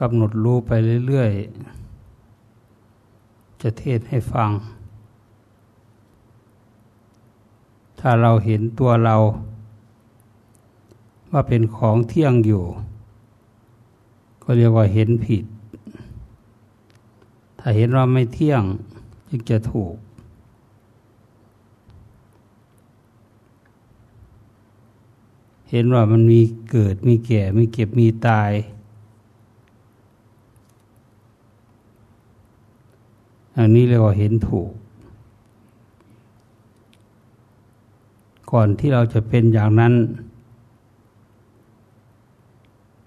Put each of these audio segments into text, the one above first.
กำหนดรู้ไปเรื่อยๆ จะเทศให้ฟัง ถ้าเราเห็นตัวเรา ว่าเป็นของเที่ยงอยู่ ก็เรียกว่าเห็นผิด ถ้าเห็นว่าไม่เที่ยงจึงจะถูกเห็นว่ามันมีเกิดมีแก่ มีเก็บมีตาย อันนี้เรียกว่าเห็นถูก ก่อนที่เราจะเป็นอย่างนั้น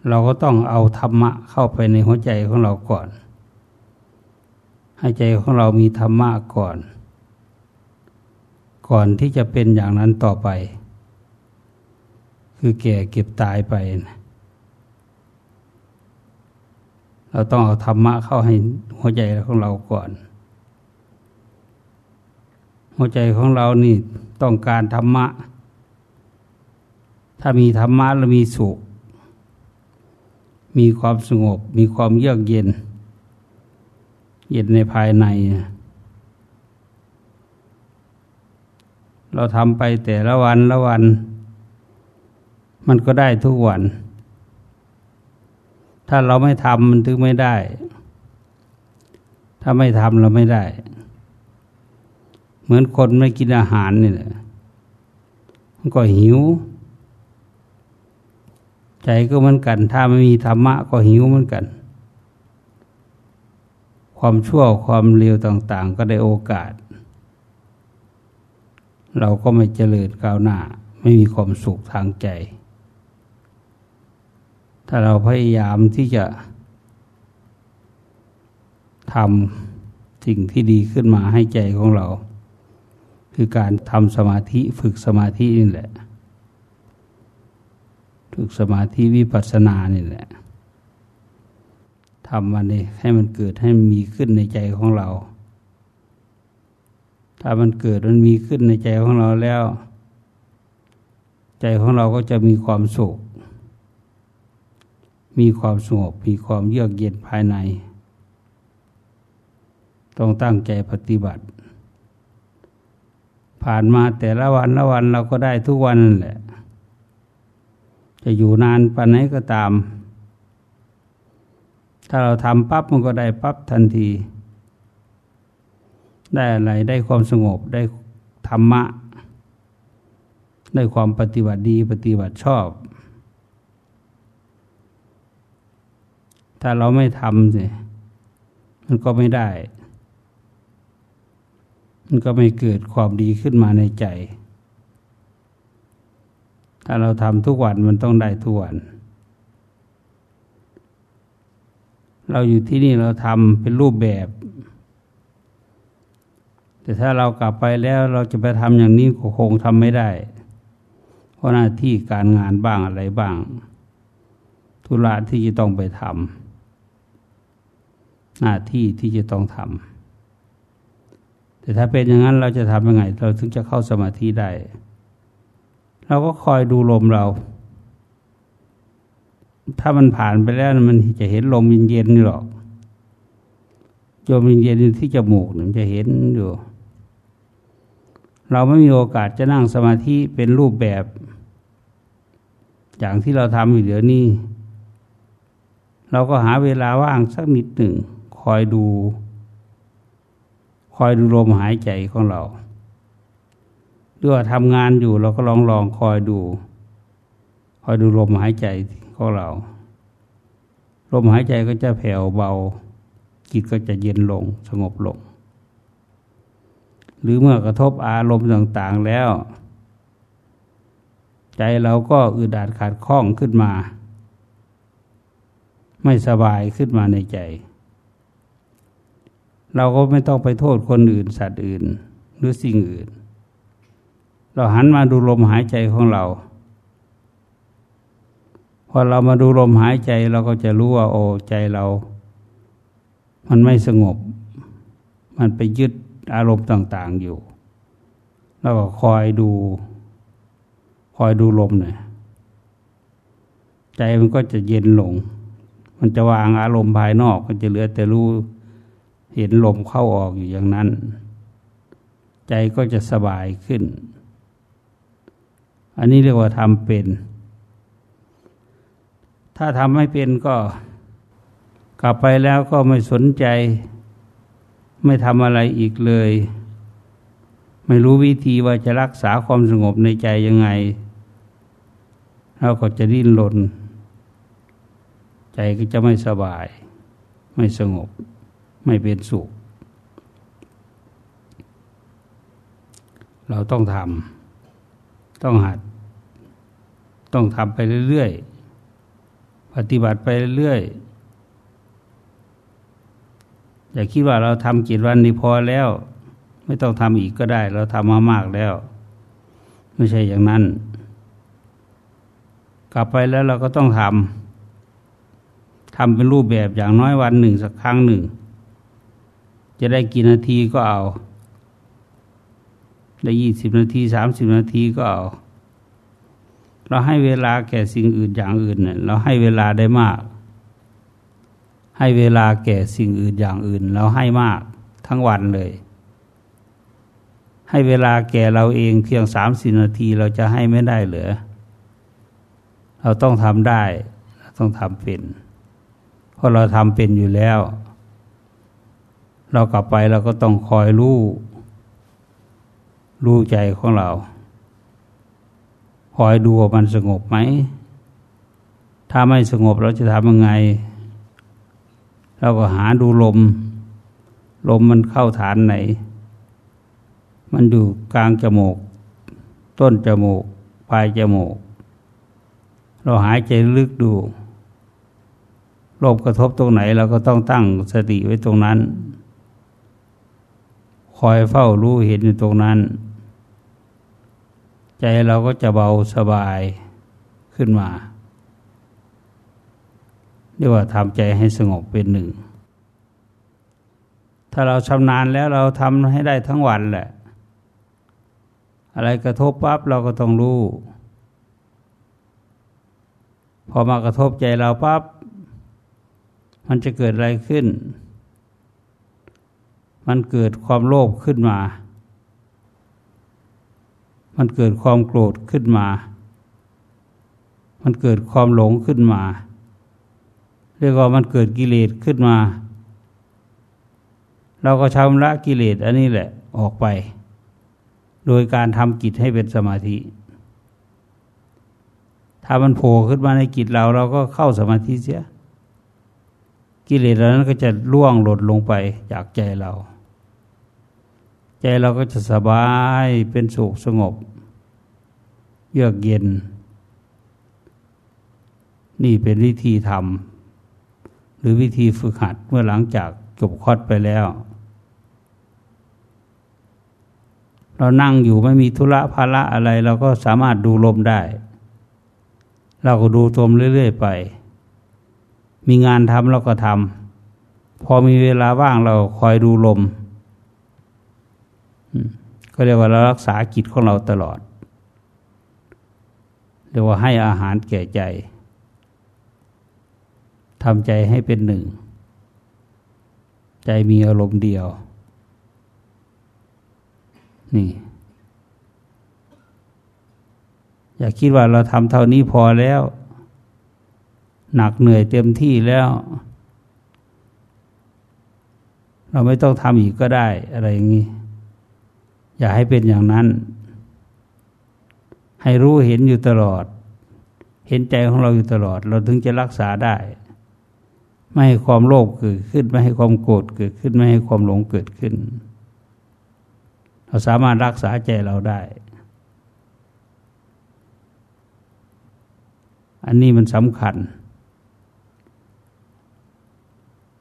เราก็ต้องเอาธรรมะเข้าไปในหัวใจของเราก่อน ให้ใจของเรามีธรรมะก่อน ก่อนที่จะเป็นอย่างนั้นต่อไป คือแก่เก็บตายไปนะเราต้องเอาธรรมะเข้าให้หัวใจของเราก่อน หัวใจของเรานี่ต้องการธรรมะ ถ้ามีธรรมะแล้วมีสุข มีความสงบ มีความเยือกเย็น เย็นในภายใน เราทำไปแต่ละวันละวัน มันก็ได้ทุกวัน ถ้าเราไม่ทำมันถึงไม่ได้ ถ้าไม่ทำเราไม่ได้ มือนคนไม่กินอาหารนี่แหละมันก็หิว ใจก็เหมือนกัน ถ้าไม่มีธรรมะก็หิวเหมือนกัน ความชั่วความเลวต่าง ๆ ก็ได้โอกาส เราก็ไม่เจริญก้าวหน้า ไม่มีความสุขทางใจ ถ้าเราพยายามที่จะทำสิ่งที่ดีขึ้นมาให้ใจของเรา คือการทำสมาธิฝึกสมาธินี่แหละ ฝึกสมาธิวิปัสสนานี่แหละทำมันนี่ให้มันเกิดให้มันมีขึ้นในใจของเรา ถ้ามันเกิดมันมีขึ้นในใจของเราแล้ว ใจของเราก็จะมีความสุข มีความสงบมีความเยือกเย็นภายใน ต้องตั้งใจปฏิบัติ ผ่านมาแต่ละวันละวันเราก็ได้ทุกวันแหละ จะอยู่นานปานไหนก็ตาม ถ้าเราทำปั๊บมันก็ได้ปั๊บทันที ได้อะไรได้ความสงบได้ธรรมะ ได้ความปฏิบัติดีปฏิบัติชอบ ถ้าเราไม่ทำสิมันก็ไม่ได้ มันก็ไม่เกิดความดีขึ้นมาในใจ ถ้าเราทำทุกวันมันต้องได้ทุกวัน เราอยู่ที่นี่เราทำเป็นรูปแบบ แต่ถ้าเรากลับไปแล้วเราจะไปทำอย่างนี้ก็คงทำไม่ได้ เพราะหน้าที่การงานบ้างอะไรบ้าง ธุระที่จะต้องไปทำหน้าที่ที่จะต้องทำ แต่ถ้าเป็นอย่างนั้นเราจะทำยังไง เราถึงจะเข้าสมาธิได้ เราก็คอยดูลมเรา ถ้ามันผ่านไปแล้วมันจะเห็นลมเย็นๆนี่หรอกลมเย็นๆที่จมูกมันจะเห็นอยู่ เราไม่มีโอกาสจะนั่งสมาธิเป็นรูปแบบ อย่างที่เราทำอยู่เดี๋ยวนี้เราก็หาเวลาว่างสักนิดหนึ่ง คอยดู คอยดูลมหายใจของเราด้วยทำงานอยู่เราก็ลองลองคอยดู คอยดูลมหายใจของเรา ลมหายใจก็จะแผ่วเบา จิตก็จะเย็นลงสงบลง หรือเมื่อกระทบอารมณ์ต่างๆแล้ว ใจเราก็อึดอัดขาดข้องขึ้นมา ไม่สบายขึ้นมาในใจ เราก็ไม่ต้องไปโทษคนอื่น สัตว์อื่น หรือสิ่งอื่น เราหันมาดูลมหายใจของเรา พอเรามาดูลมหายใจเราก็จะรู้ว่า โอ้ใจเรา มันไม่สงบ มันไปยึดอารมณ์ต่าง ๆอยู่ แล้วก็คอยดู คอยดูลมหน่อยใจมันก็จะเย็นลงมมันจะวางอารมณ์ภายนอก มันจะเหลือแต่รู้ เห็นลมเข้าออกอยู่อย่างนั้น ใจก็จะสบายขึ้น อันนี้เรียกว่าทำเป็น ถ้าทำไม่เป็นก็กลับไปแล้วก็ไม่สนใจ ไม่ทำอะไรอีกเลย ไม่รู้วิธีว่าจะรักษาความสงบในใจยังไง เราก็จะดิ้นรนใจก็จะไม่สบาย ไม่สงบ ไม่เป็นสุข เราต้องทำต้องหัด ต้องทำไปเรื่อยๆ ปฏิบัติไปเรื่อยๆ อย่าคิดว่าเราทำกี่วันนี้พอแล้ว ไม่ต้องทำอีกก็ได้ เราทำมามากแล้ว ไม่ใช่อย่างนั้น กลับไปแล้วเราก็ต้องทำทำเป็นรูปแบบอย่างน้อยวันหนึ่งสักครั้งหนึ่ง จะได้กี่นาทีก็เอา ได้ยี่สิบนาทีสามสิบนาทีก็เอา เราให้เวลาแก่สิ่งอื่นอย่างอื่นเนี่ยเราให้เวลาได้มาก ให้เวลาแก่สิ่งอื่นอย่างอื่น เราให้มากทั้งวันเลย ให้เวลาแก่เราเองเพียงสามสิบนาทีเราจะให้ไม่ได้เหรือเราต้องทำได้ ต้องทำเป็น เพราะเราทำเป็นอยู่แล้ว เรากลับไปเราก็ต้องคอยรู้รู้ใจของเรา คอยดูว่ามันสงบไหม ถ้าไม่สงบเราจะทำยังไง เราก็หาดูลม ลมมันเข้าฐานไหน มันอยู่กลางจมูก ต้นจมูก ปลายจมูก เราหายใจลึกดูลมกระทบตรงไหน เราก็ต้องตั้งสติไว้ตรงนั้น คอยเฝ้ารู้เห็นอยู่ตรงนั้น ใจเราก็จะเบาสบายขึ้นมาเรียกว่าทำใจให้สงบเป็นหนึ่ง ถ้าเราชำนาญแล้วเราทำให้ได้ทั้งวันแหละ อะไรกระทบปั๊บเราก็ต้องรู้ พอมากระทบใจเราปั๊บมันจะเกิดอะไรขึ้น มันเกิดความโลภขึ้นมา มันเกิดความโกรธขึ้นมา มันเกิดความหลงขึ้นมา เรียกว่ามันเกิดกิเลสขึ้นมา เราก็ชำระกิเลสอันนี้แหละออกไป โดยการทำกิจให้เป็นสมาธิ ถ้ามันโผล่ขึ้นมาในกิจเราเราก็เข้าสมาธิเสียกิเลสเหล่านั้นก็จะล่วงหลดลงไปจากใจเรา ใจเราก็จะสบายเป็นสุขสงบ เยือกเย็น นี่เป็นวิธีทำหรือวิธีฝึกหัดเมื่อหลังจากจบคอดไปแล้ว เรานั่งอยู่ไม่มีธุระภาระอะไร เราก็สามารถดูลมได้ เราก็ดูลมเรื่อย ๆ ไป มีงานทำเราก็ทำพอมีเวลาว่างเราคอยดูลม ก็เรียกว่าเรารักษากิจของเราตลอด เรียกว่าให้อาหารแก่ใจทำใจให้เป็นหนึ่ง ใจมีอารมณ์เดียว นี่ อย่าคิดว่าเราทำเท่านี้พอแล้ว หนักเหนื่อยเต็มที่แล้ว เราไม่ต้องทำอีกก็ได้อะไรอย่างนี้ อย่าให้เป็นอย่างนั้น ให้รู้เห็นอยู่ตลอด เห็นใจของเราอยู่ตลอด เราถึงจะรักษาได้ ไม่ให้ความโลภเกิดขึ้น ไม่ให้ความโกรธเกิดขึ้น ไม่ให้ความหลงเกิดขึ้น เราสามารถรักษาใจเราได้ อันนี้มันสำคัญ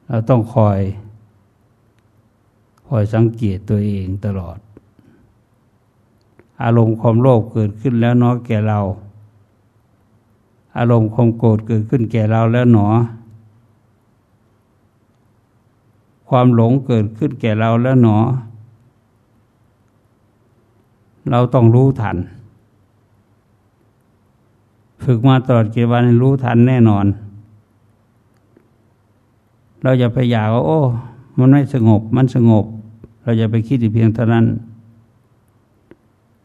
เราต้องคอยคอยสังเกตตัวเองตลอด อารมณ์ความโลภเกิดขึ้นแล้วเนาะแก่เรา อารมณ์ความโกรธเกิดขึ้นแก่เราแล้วหนอ ความหลงเกิดขึ้นแก่เราแล้วหนอ เราต้องรู้ทัน ฝึกมาตลอดกี่วันรู้ทันแน่นอน เราจะไปอยากว่าโอ้ มันไม่สงบ มันสงบ เราจะไปคิดเพียงเท่านั้น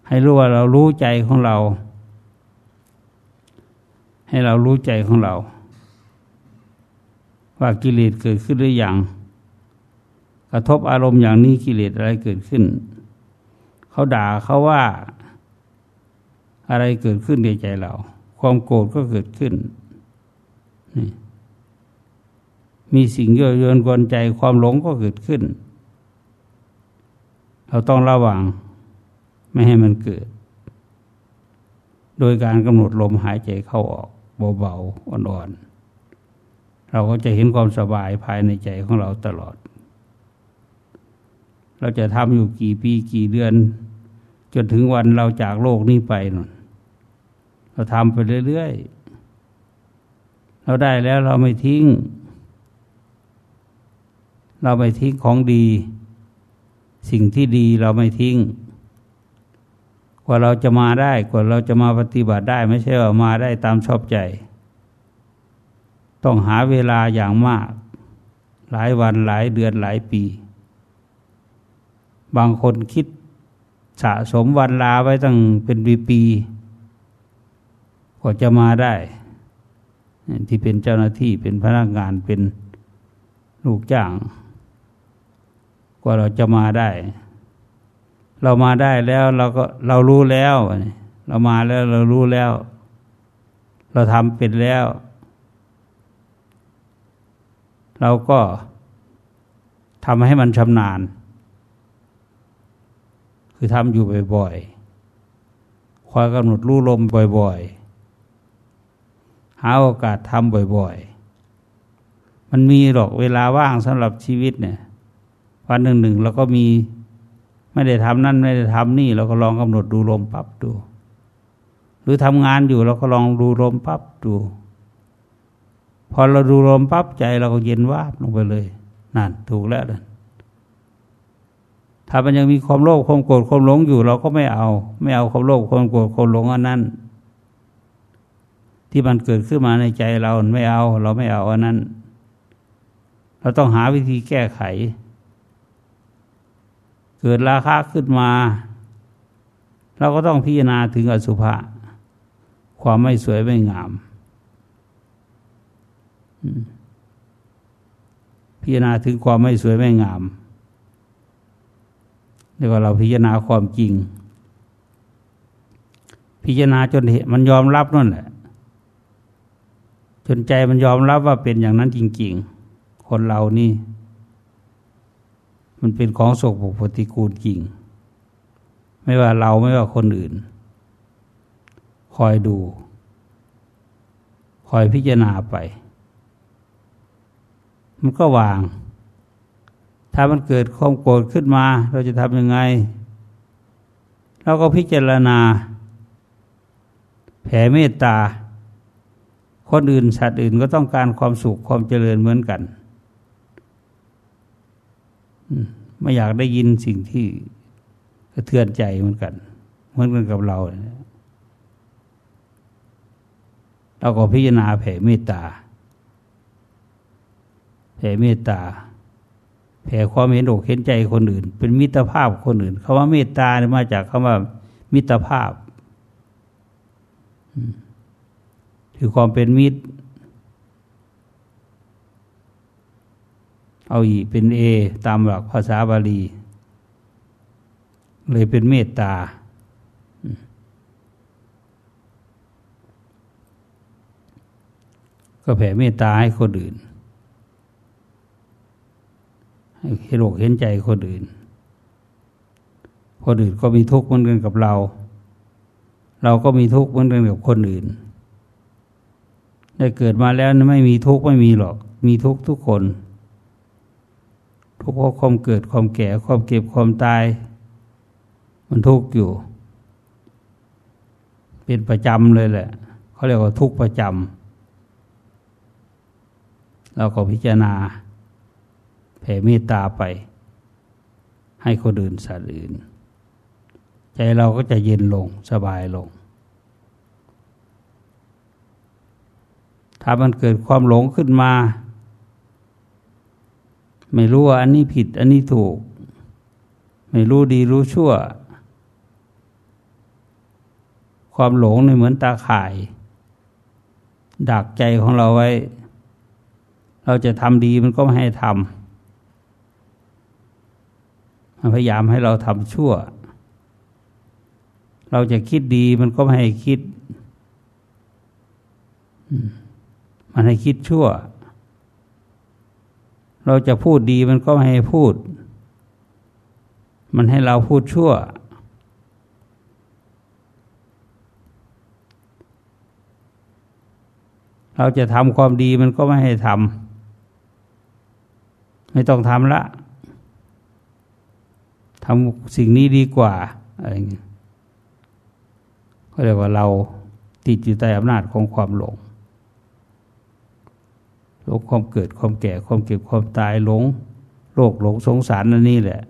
ให้รู้ว่าเรารู้ใจของเรา ให้เรารู้ใจของเรา ว่ากิเลสเกิดขึ้นหรือยัง กระทบอารมณ์อย่างนี้กิเลสอะไรเกิดขึ้น เขาด่าเขาว่าอะไรเกิดขึ้นในใจเรา ความโกรธก็เกิดขึ้นนี่มีสิ่งยั่วยวนกวนใจความหลงก็เกิดขึ้น เราต้องระวัง ไม่ให้มันเกิด โดยการกำหนดลมหายใจเข้าออกเบาๆอ่อนๆ เราก็จะเห็นความสบายภายในใจของเราตลอด เราจะทำอยู่กี่ปีกี่เดือน จนถึงวันเราจากโลกนี้ไปนนเราทำไปเรื่อยๆ เราได้แล้วเราไม่ทิ้ง เราไม่ทิ้งของดี สิ่งที่ดีเราไม่ทิ้ง กว่าเราจะมาได้กว่าเราจะมาปฏิบัติได้ไม่ใช่ว่ามาได้ตามชอบใจ ต้องหาเวลาอย่างมาก หลายวันหลายเดือนหลายปี บางคนคิดสะสมวันลาไว้ตั้งเป็นปีกว่าจะมาได้ ที่เป็นเจ้าหน้าที่เป็นพนักงานเป็นลูกจ้าง กว่าเราจะมาได้ เรามาได้แล้วเราก็เรารู้แล้ว เรามาแล้วเรารู้แล้ว เราทำเป็นแล้ว เราก็ทำให้มันชำนาญ คือทำอยู่บ่อยๆคอยกำหนดรู้ลมบ่อยๆ หาโอกาสทำบ่อยๆ มันมีหรอกเวลาว่างสำหรับชีวิตเนี่ย วันหนึ่งหนึ่งเราก็มี ไม่ได้ทำนั่นไม่ได้ทำนี่เราก็ลองกำหนดดูลมปั๊บดู หรือทำงานอยู่เราก็ลองดูลมปั๊บดู พอเราดูลมปั๊บใจเราก็เย็นวาบลงไปเลยนั่นถูกแล้วนั่นถ้ามันยังมีความโลภความโกรธความหลงอยู่ เราก็ไม่เอา ไม่เอาความโลภความโกรธความหลงอันนั้น ที่มันเกิดขึ้นมาในใจเราไม่เอา เราไม่เอาอันนั้น เราต้องหาวิธีแก้ไข กิดราคะขึ้นมา เราก็ต้องพิจารณาถึงอสุภะความไม่สวยไม่งาม พิจารณาถึงความไม่สวยไม่งามเรียกว่าเราพิจารณาความจริง พิจารณาจนเห็นมันยอมรับนั่นแหละ จนใจมันยอมรับว่าเป็นอย่างนั้นจริง ๆ คนเรานี่ มันเป็นของโศกปกปฏิกูลจริงไม่ว่าเราไม่ว่าคนอื่น คอยดู คอยพิจารณาไป มันก็วาง ถ้ามันเกิดความโกรธขึ้นมา เราจะทำยังไง เราก็พิจารณา แผ่เมตตา คนอื่นสัตว์อื่นก็ต้องการความสุขความเจริญเหมือนกัน ไม่อยากได้ยินสิ่งที่กระเทือนใจเหมือนกัน เหมือนกันกับเรา เราก็พิจารณาแผ่เมตตา แผ่เมตตา แผ่ความเห็นอกเห็นใจคนอื่น เป็นมิตรภาพคนอื่นคาว่าเมตตาเนี่ยมาจากคำว่า มิตรภาพคือความเป็นมิตร เอาอีเป็นเอตามหลักภาษาบาลี เลยเป็นเมตตา ก็แผ่เมตตาให้คนอื่นเห็นอกเห็นใจคนอื่น คนอื่นก็มีทุกข์เหมือนกันกับเรา เราก็มีทุกข์เหมือนกันกับคนอื่นได้เกิดมาแล้วไม่มีทุกข์ไม่มีหรอก มีทุกข์ทุกคน เพราะความเกิดความแก่ความเก็บความตาย มันทุกข์อยู่ เป็นประจำเลยแหละเขาเรียกว่าทุกข์ประจำเราก็พิจารณาแผ่เมตตาไป ให้คนอื่นสัตว์อื่น ใจเราก็จะเย็นลงสบายลง ถ้ามันเกิดความหลงขึ้นมา ไม่รู้ว่าอันนี้ผิด อันนี้ถูก ไม่รู้ดีรู้ชั่ว ความหลงเนี่ยเหมือนตาข่าย ดักใจของเราไว้ เราจะทำดีมันก็ไม่ให้ทำมันพยายามให้เราทำชั่ว เราจะคิดดีมันก็ไม่ให้คิด มันให้คิดชั่ว เราจะพูดดีมันก็ไม่ให้พูด มันให้เราพูดชั่ว เราจะทำความดีมันก็ไม่ให้ทำไม่ต้องทำละทำสิ่งนี้ดีกว่าอะไรเงี้ยก็เรียกว่าเราติดอยู่ใต้อำนาจของความหลง หลงความเกิดความแก่ความเก็บความตายหลงโลกหลงสงสารนั่นนี่แหละ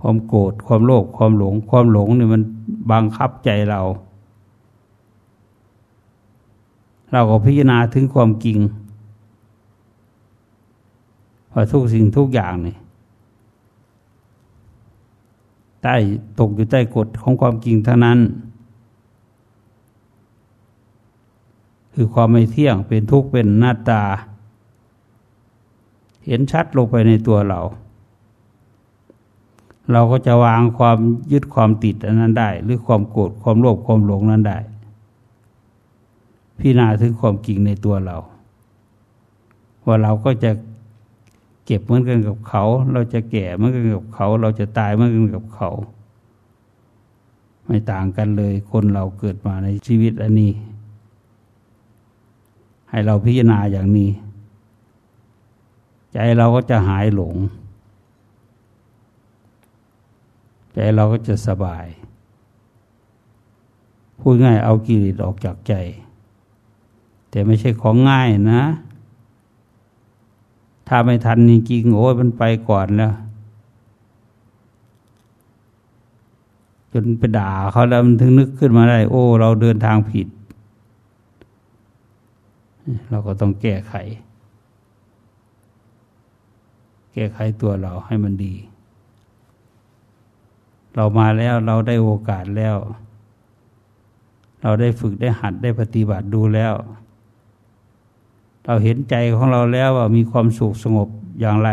ความโกรธความโลภความหลง ความหลงเนี่ยมันบังคับใจเรา เราก็พิจารณาถึงความจริงว่าทุกสิ่งทุกอย่างนี่ใต้ตกอยู่ใต้กฎของความจริงเท่านั้น คือความไม่เที่ยงเป็นทุกข์เป็นหน้าตา เห็นชัดลงไปในตัวเรา เราก็จะวางความยึดความติดอันนั้นได้ หรือความโกรธความโลภความหลงนั้นได้ พิจารณาถึงความจริงในตัวเรา ว่าเราก็จะเก็บเหมือนกันกับเขา เราจะแก่เหมือนกันกับเขา เราจะตายเหมือนกันกับเขา ไม่ต่างกันเลยคนเราเกิดมาในชีวิตอันนี้ ให้เราพิจารณาอย่างนี้ ใจเราก็จะหายหลง ใจเราก็จะสบาย พูดง่ายเอากิเลสออกจากใจ แต่ไม่ใช่ของง่ายนะ ถ้าไม่ทันจริงๆโอ้ยมันไปก่อนแล้วจนไปด่าเขาแล้วมันถึงนึกขึ้นมาได้ โอ้ เราเดินทางผิด เราก็ต้องแก้ไข แก้ไขตัวเราให้มันดี เรามาแล้วเราได้โอกาสแล้ว เราได้ฝึกได้หัดได้ปฏิบัติดูแล้ว เราเห็นใจของเราแล้วว่ามีความสุขสงบอย่างไร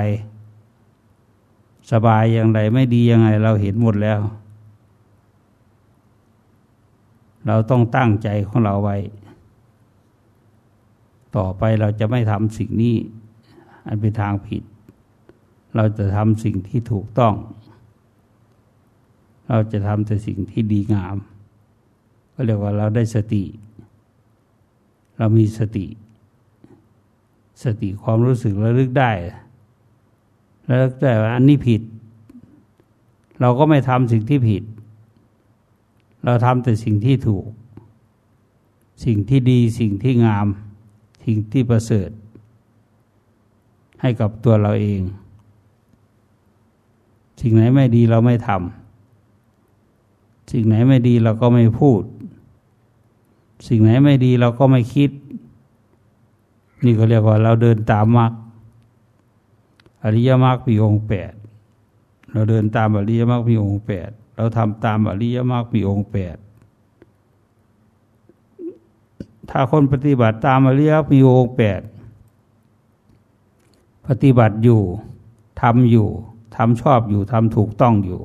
สบายอย่างไรไม่ดียังไง เราเห็นหมดแล้ว เราต้องตั้งใจของเราไว้ ต่อไปเราจะไม่ทำสิ่งนี้ อันเป็นทางผิด เราจะทำสิ่งที่ถูกต้อง เราจะทำแต่สิ่งที่ดีงาม ก็เรียกว่าเราได้สติ เรามีสติ สติความรู้สึกระลึกได้ระลึกได้ว่าอันนี้ผิด เราก็ไม่ทำสิ่งที่ผิด เราทำแต่สิ่งที่ถูก สิ่งที่ดีสิ่งที่งาม สิ่งที่ประเสริฐ ให้กับตัวเราเอง สิ่งไหนไม่ดีเราไม่ทำสิ่งไหนไม่ดีเราก็ไม่พูด สิ่งไหนไม่ดีเราก็ไม่คิด นี่ก็เรียกว่าเราเดินตามมรรคอริยมรรคมีองค์แปดเราเดินตามอริยมรรคมีองค์แปดเราทำตามอริยมรรคมีองค์แปด ถ้าคนปฏิบัติตามอริยมีองค์แปดปฏิบัติอยู่ทำอยู่ทำชอบอยู่ทำถูกต้องอยู่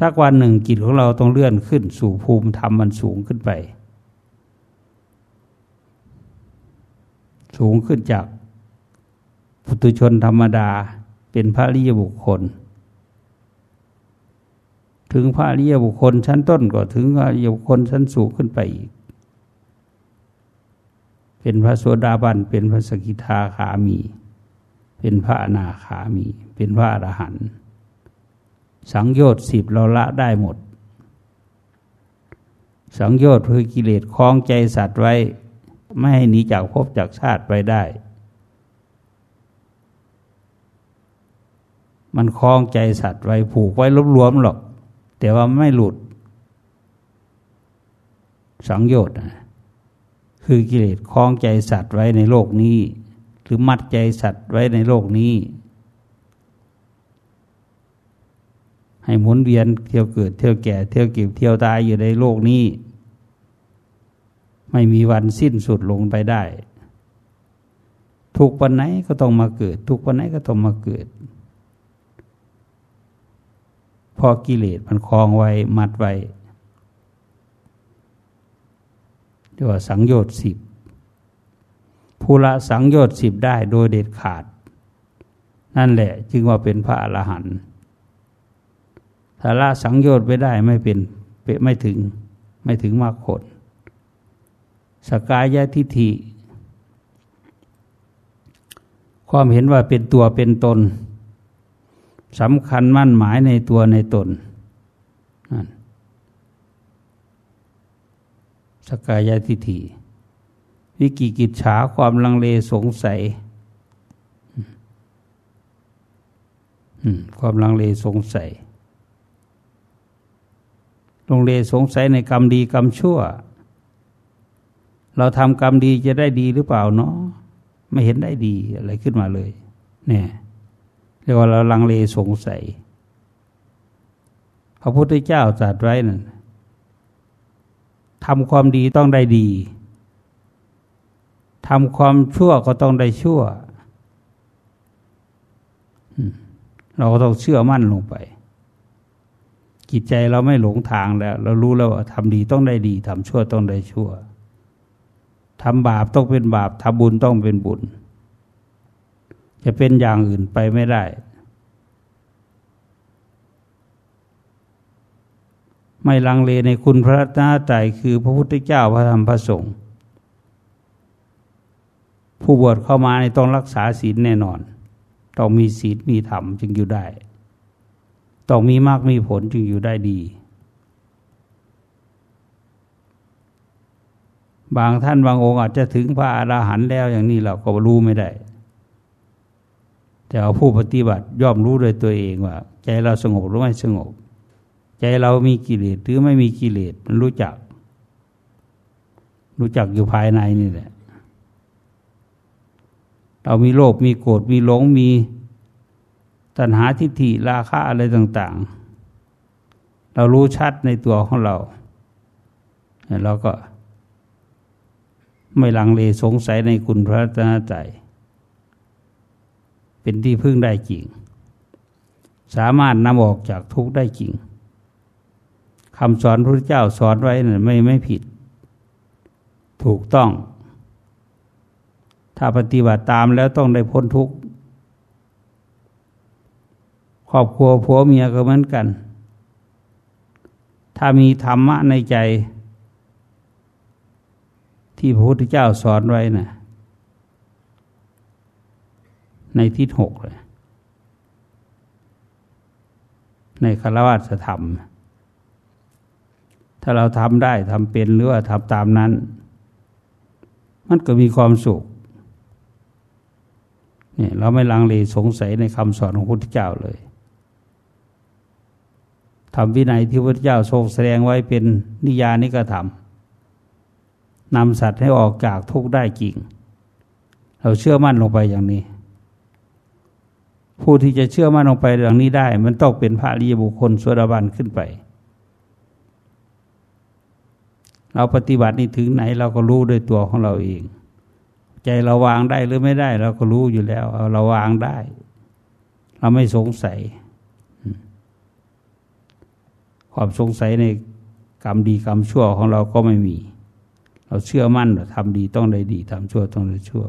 สักวันหนึ่งจิตของเราต้องเลื่อนขึ้นสู่ภูมิธรรมมันสูงขึ้นไป สูงขึ้นจากปุถุชนธรรมดาเป็นพระริยบุคคล ถึงพระริยบุคคลชั้นต้นก็ถึงพระริยบุคคลชั้นสูงขึ้นไปอีก เป็นพระโสดาบัน เป็นพระสกิทาขามี เป็นพระอนาขามี เป็นพระอรหันต์สังโยชน์สิบเราละได้หมด สังโยชน์คือกิเลสคล้องใจสัตว์ไว้ ไม่ให้หนีจากภพจากชาติไปได้ มันคล้องใจสัตว์ไว้ผูกไว้รวมๆหรอก แต่ว่าไม่หลุด สังโยชน์คือกิเลสคล้องใจสัตว์ไว้ในโลกนี้ หรือมัดใจสัตว์ไว้ในโลกนี้ ให้หมุนเวียนเที่ยวเกิด เที่ยวแก่ เที่ยวเก็บเที่ยวตายอยู่ในโลกนี้ ไม่มีวันสิ้นสุดลงไปได้ ทุกวันไหนก็ต้องมาเกิด ทุกวันไหนก็ต้องมาเกิด พอกิเลสมันคลองไว้มัดไว้เรียกว่าสังโยชน์สิบผู้ละสังโยชน์สิบได้โดยเด็ดขาด นั่นแหละจึงว่าเป็นพระอรหันต์ถ้าละสังโยชน์ไม่ได้ไม่เป็นไม่ถึงไม่ถึงมรรคผลสกายะทิฏฐิความเห็นว่าเป็นตัวเป็นตน สำคัญมั่นหมายในตัวในตนนั่นสกายทิฏฐิวิกิกิจฉาความลังเลสงสัย ความลังเลสงสัยลังเลสงสัยในกรรมดีกรรมชั่ว เราทำกรรมดีจะได้ดีหรือเปล่าเนาะไม่เห็นได้ดีอะไรขึ้นมาเลย เนี่ย เรียกว่าเราลังเลสงสัย พระพุทธเจ้าตรัสไว้นั่นทำความดีต้องได้ดีทำความชั่วก็ต้องได้ชั่ว เราก็ต้องเชื่อมั่นลงไป จิตใจเราไม่หลงทางแล้ว เรารู้แล้วว่าทำดีต้องได้ดีทำชั่วต้องได้ชั่วทำบาปต้องเป็นบาปทำบุญต้องเป็นบุญ จะเป็นอย่างอื่นไปไม่ได้ ไม่ลังเลในคุณพระตนตรัยคือพระพุทธเจ้าพระธรรมพระสงฆ์ผู้บวชเข้ามาในต้องรักษาศีลแน่นอน ต้องมีศีลมีธรรมจึงอยู่ได้ ต้องมีมากมีผลจึงอยู่ได้ดี บางท่านบางองค์อาจจะถึงพระอราหันต์แล้วอย่างนี้เราก็รู้ไม่ได้ แต่เอาผู้ปฏิบัติย่อมรู้โดยตัวเองว่า ใจเราสงบหรือไม่สงบ ใจเรามีกิเลสหรือไม่มีกิเลสมันรู้จัก รู้จักอยู่ภายในนี่แหละ เรามีโลภมีโกรธมีหลงมีตัณหาทิฏฐิราคะอะไรต่าง ๆ เรารู้ชัดในตัวของเราเราก็ไม่ลังเลสงสัยในคุณพระตนใจ เป็นที่พึ่งได้จริง สามารถนำออกจากทุกข์ได้จริงคำสอนพระเจ้าสอนไว้นะ่ะไม่ไม่ผิด ถูกต้อง ถ้าปฏิบัติตามแล้วต้องได้พ้นทุกข์ครอบครัวผัวเมียก็เหมือนกัน ถ้ามีธรรมะในใจ ที่พระพุทธเจ้าสอนไว้นะ่ะ ในทิศหกเลย ในคารวะธรรม ถ้าเราทำได้ทำเป็นหรือว่าทำตามนั้น มันก็มีความสุขเนี่ยเราไม่ลังเลสงสัยในคำสอนของพุทธเจ้าเลยทำวินัยที่พระพุทธเจ้าทรงแสดงไว้เป็นนิยานิกระทำนำสัตว์ให้ออกจากทุกข์ได้จริง เราเชื่อมั่นลงไปอย่างนี้ ผู้ที่จะเชื่อมั่นลงไปเรื่องนี้ได้ มันต้องเป็นพระริยบุคคลสวดบันขึ้นไป เราปฏิบัตินี่ถึงไหนเราก็รู้ด้วยตัวของเราเอง ใจเราวางได้หรือไม่ได้ เราก็รู้อยู่แล้วเราวางได้ เราไม่สงสัย ความสงสัยในกรรมดีกรรมชั่วของเราก็ไม่มี เราเชื่อมั่นว่าทำดีต้องได้ดีทำชั่วต้องได้ชั่ว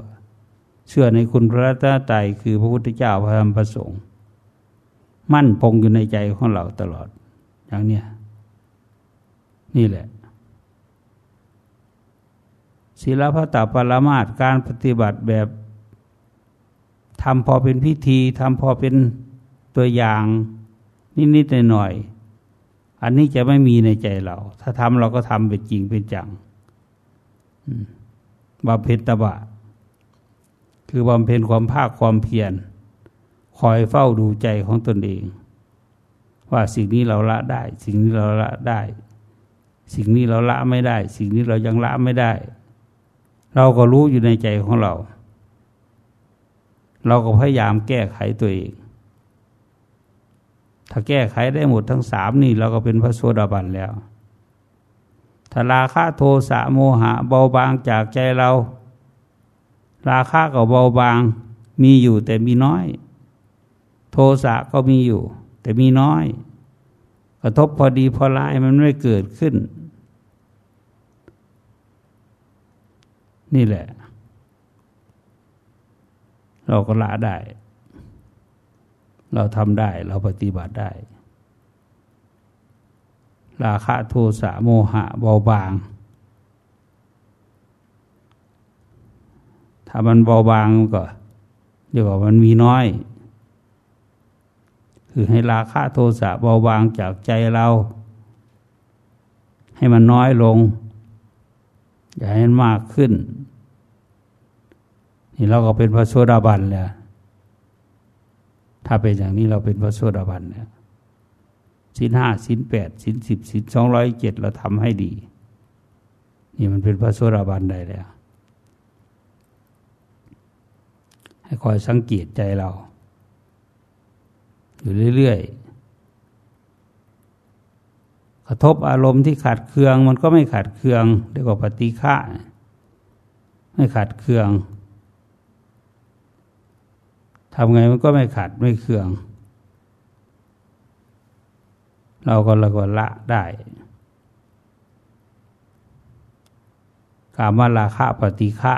เชื่อในคุณพระรัตนตรัยคือพระพุทธเจ้าพระธรรมพระสงฆ์มั่นคงอยู่ในใจของเราตลอด อย่างเนี้ยนี่แหละศีลพระตาปรามาตการปฏิบัติแบบทำพอเป็นพิธีทำพอเป็นตัวอย่าง นิดๆหน่อยๆอันนี้จะไม่มีในใจเรา ถ้าทำเราก็ทำเป็นจริงเป็นจังบาเพ็ญตบะ คือบำเพ็ญความภาคความเพียรคอยเฝ้าดูใจของตนเอง ว่าสิ่งนี้เราละได้ สิ่งนี้เราละได้ สิ่งนี้เราละไม่ได้ สิ่งนี้เรายังละไม่ได้ เราก็รู้อยู่ในใจของเรา เราก็พยายามแก้ไขตัวเอง ถ้าแก้ไขได้หมดทั้งสามนี่ เราก็เป็นพระโสดาบันแล้วถ้าราคะโทสะโมหะเบาบางจากใจเรา ราคะก็เบาบาง มีอยู่แต่มีน้อย โทสะก็มีอยู่ แต่มีน้อย กระทบพอดีพอร้ายมันไม่เกิดขึ้น นี่แหละ เราก็ละได้ เราทำได้เราปฏิบัติได้ ราคะโทสะโมหะเบาบาง ถ้ามันเบาบางก็เดี๋ยวมันมีน้อย คือให้ราคะโทสะเบาบางจากใจเรา ให้มันน้อยลง อย่าให้มันมากขึ้น นี่เราก็เป็นพระโสดาบันแล้วถ้าเป็นอย่างนี้เราเป็นพระโสดาบันแล้วสินห้าสินแปดสินสิบสินสองร้อยเจ็ดเราทำให้ดี นี่มันเป็นพระโสดาบันได้แล้ว ให้คอยสังเกตใจเรา อยู่เรื่อยๆ กระทบอารมณ์ที่ขาดเคือง มันก็ไม่ขาดเคืองเรียกว่าปฏิฆะไม่ขาดเคืองทำไงมันก็ไม่ขาดไม่เคือง เราก็ละก็ละได้กามาราคะปฏิฆะ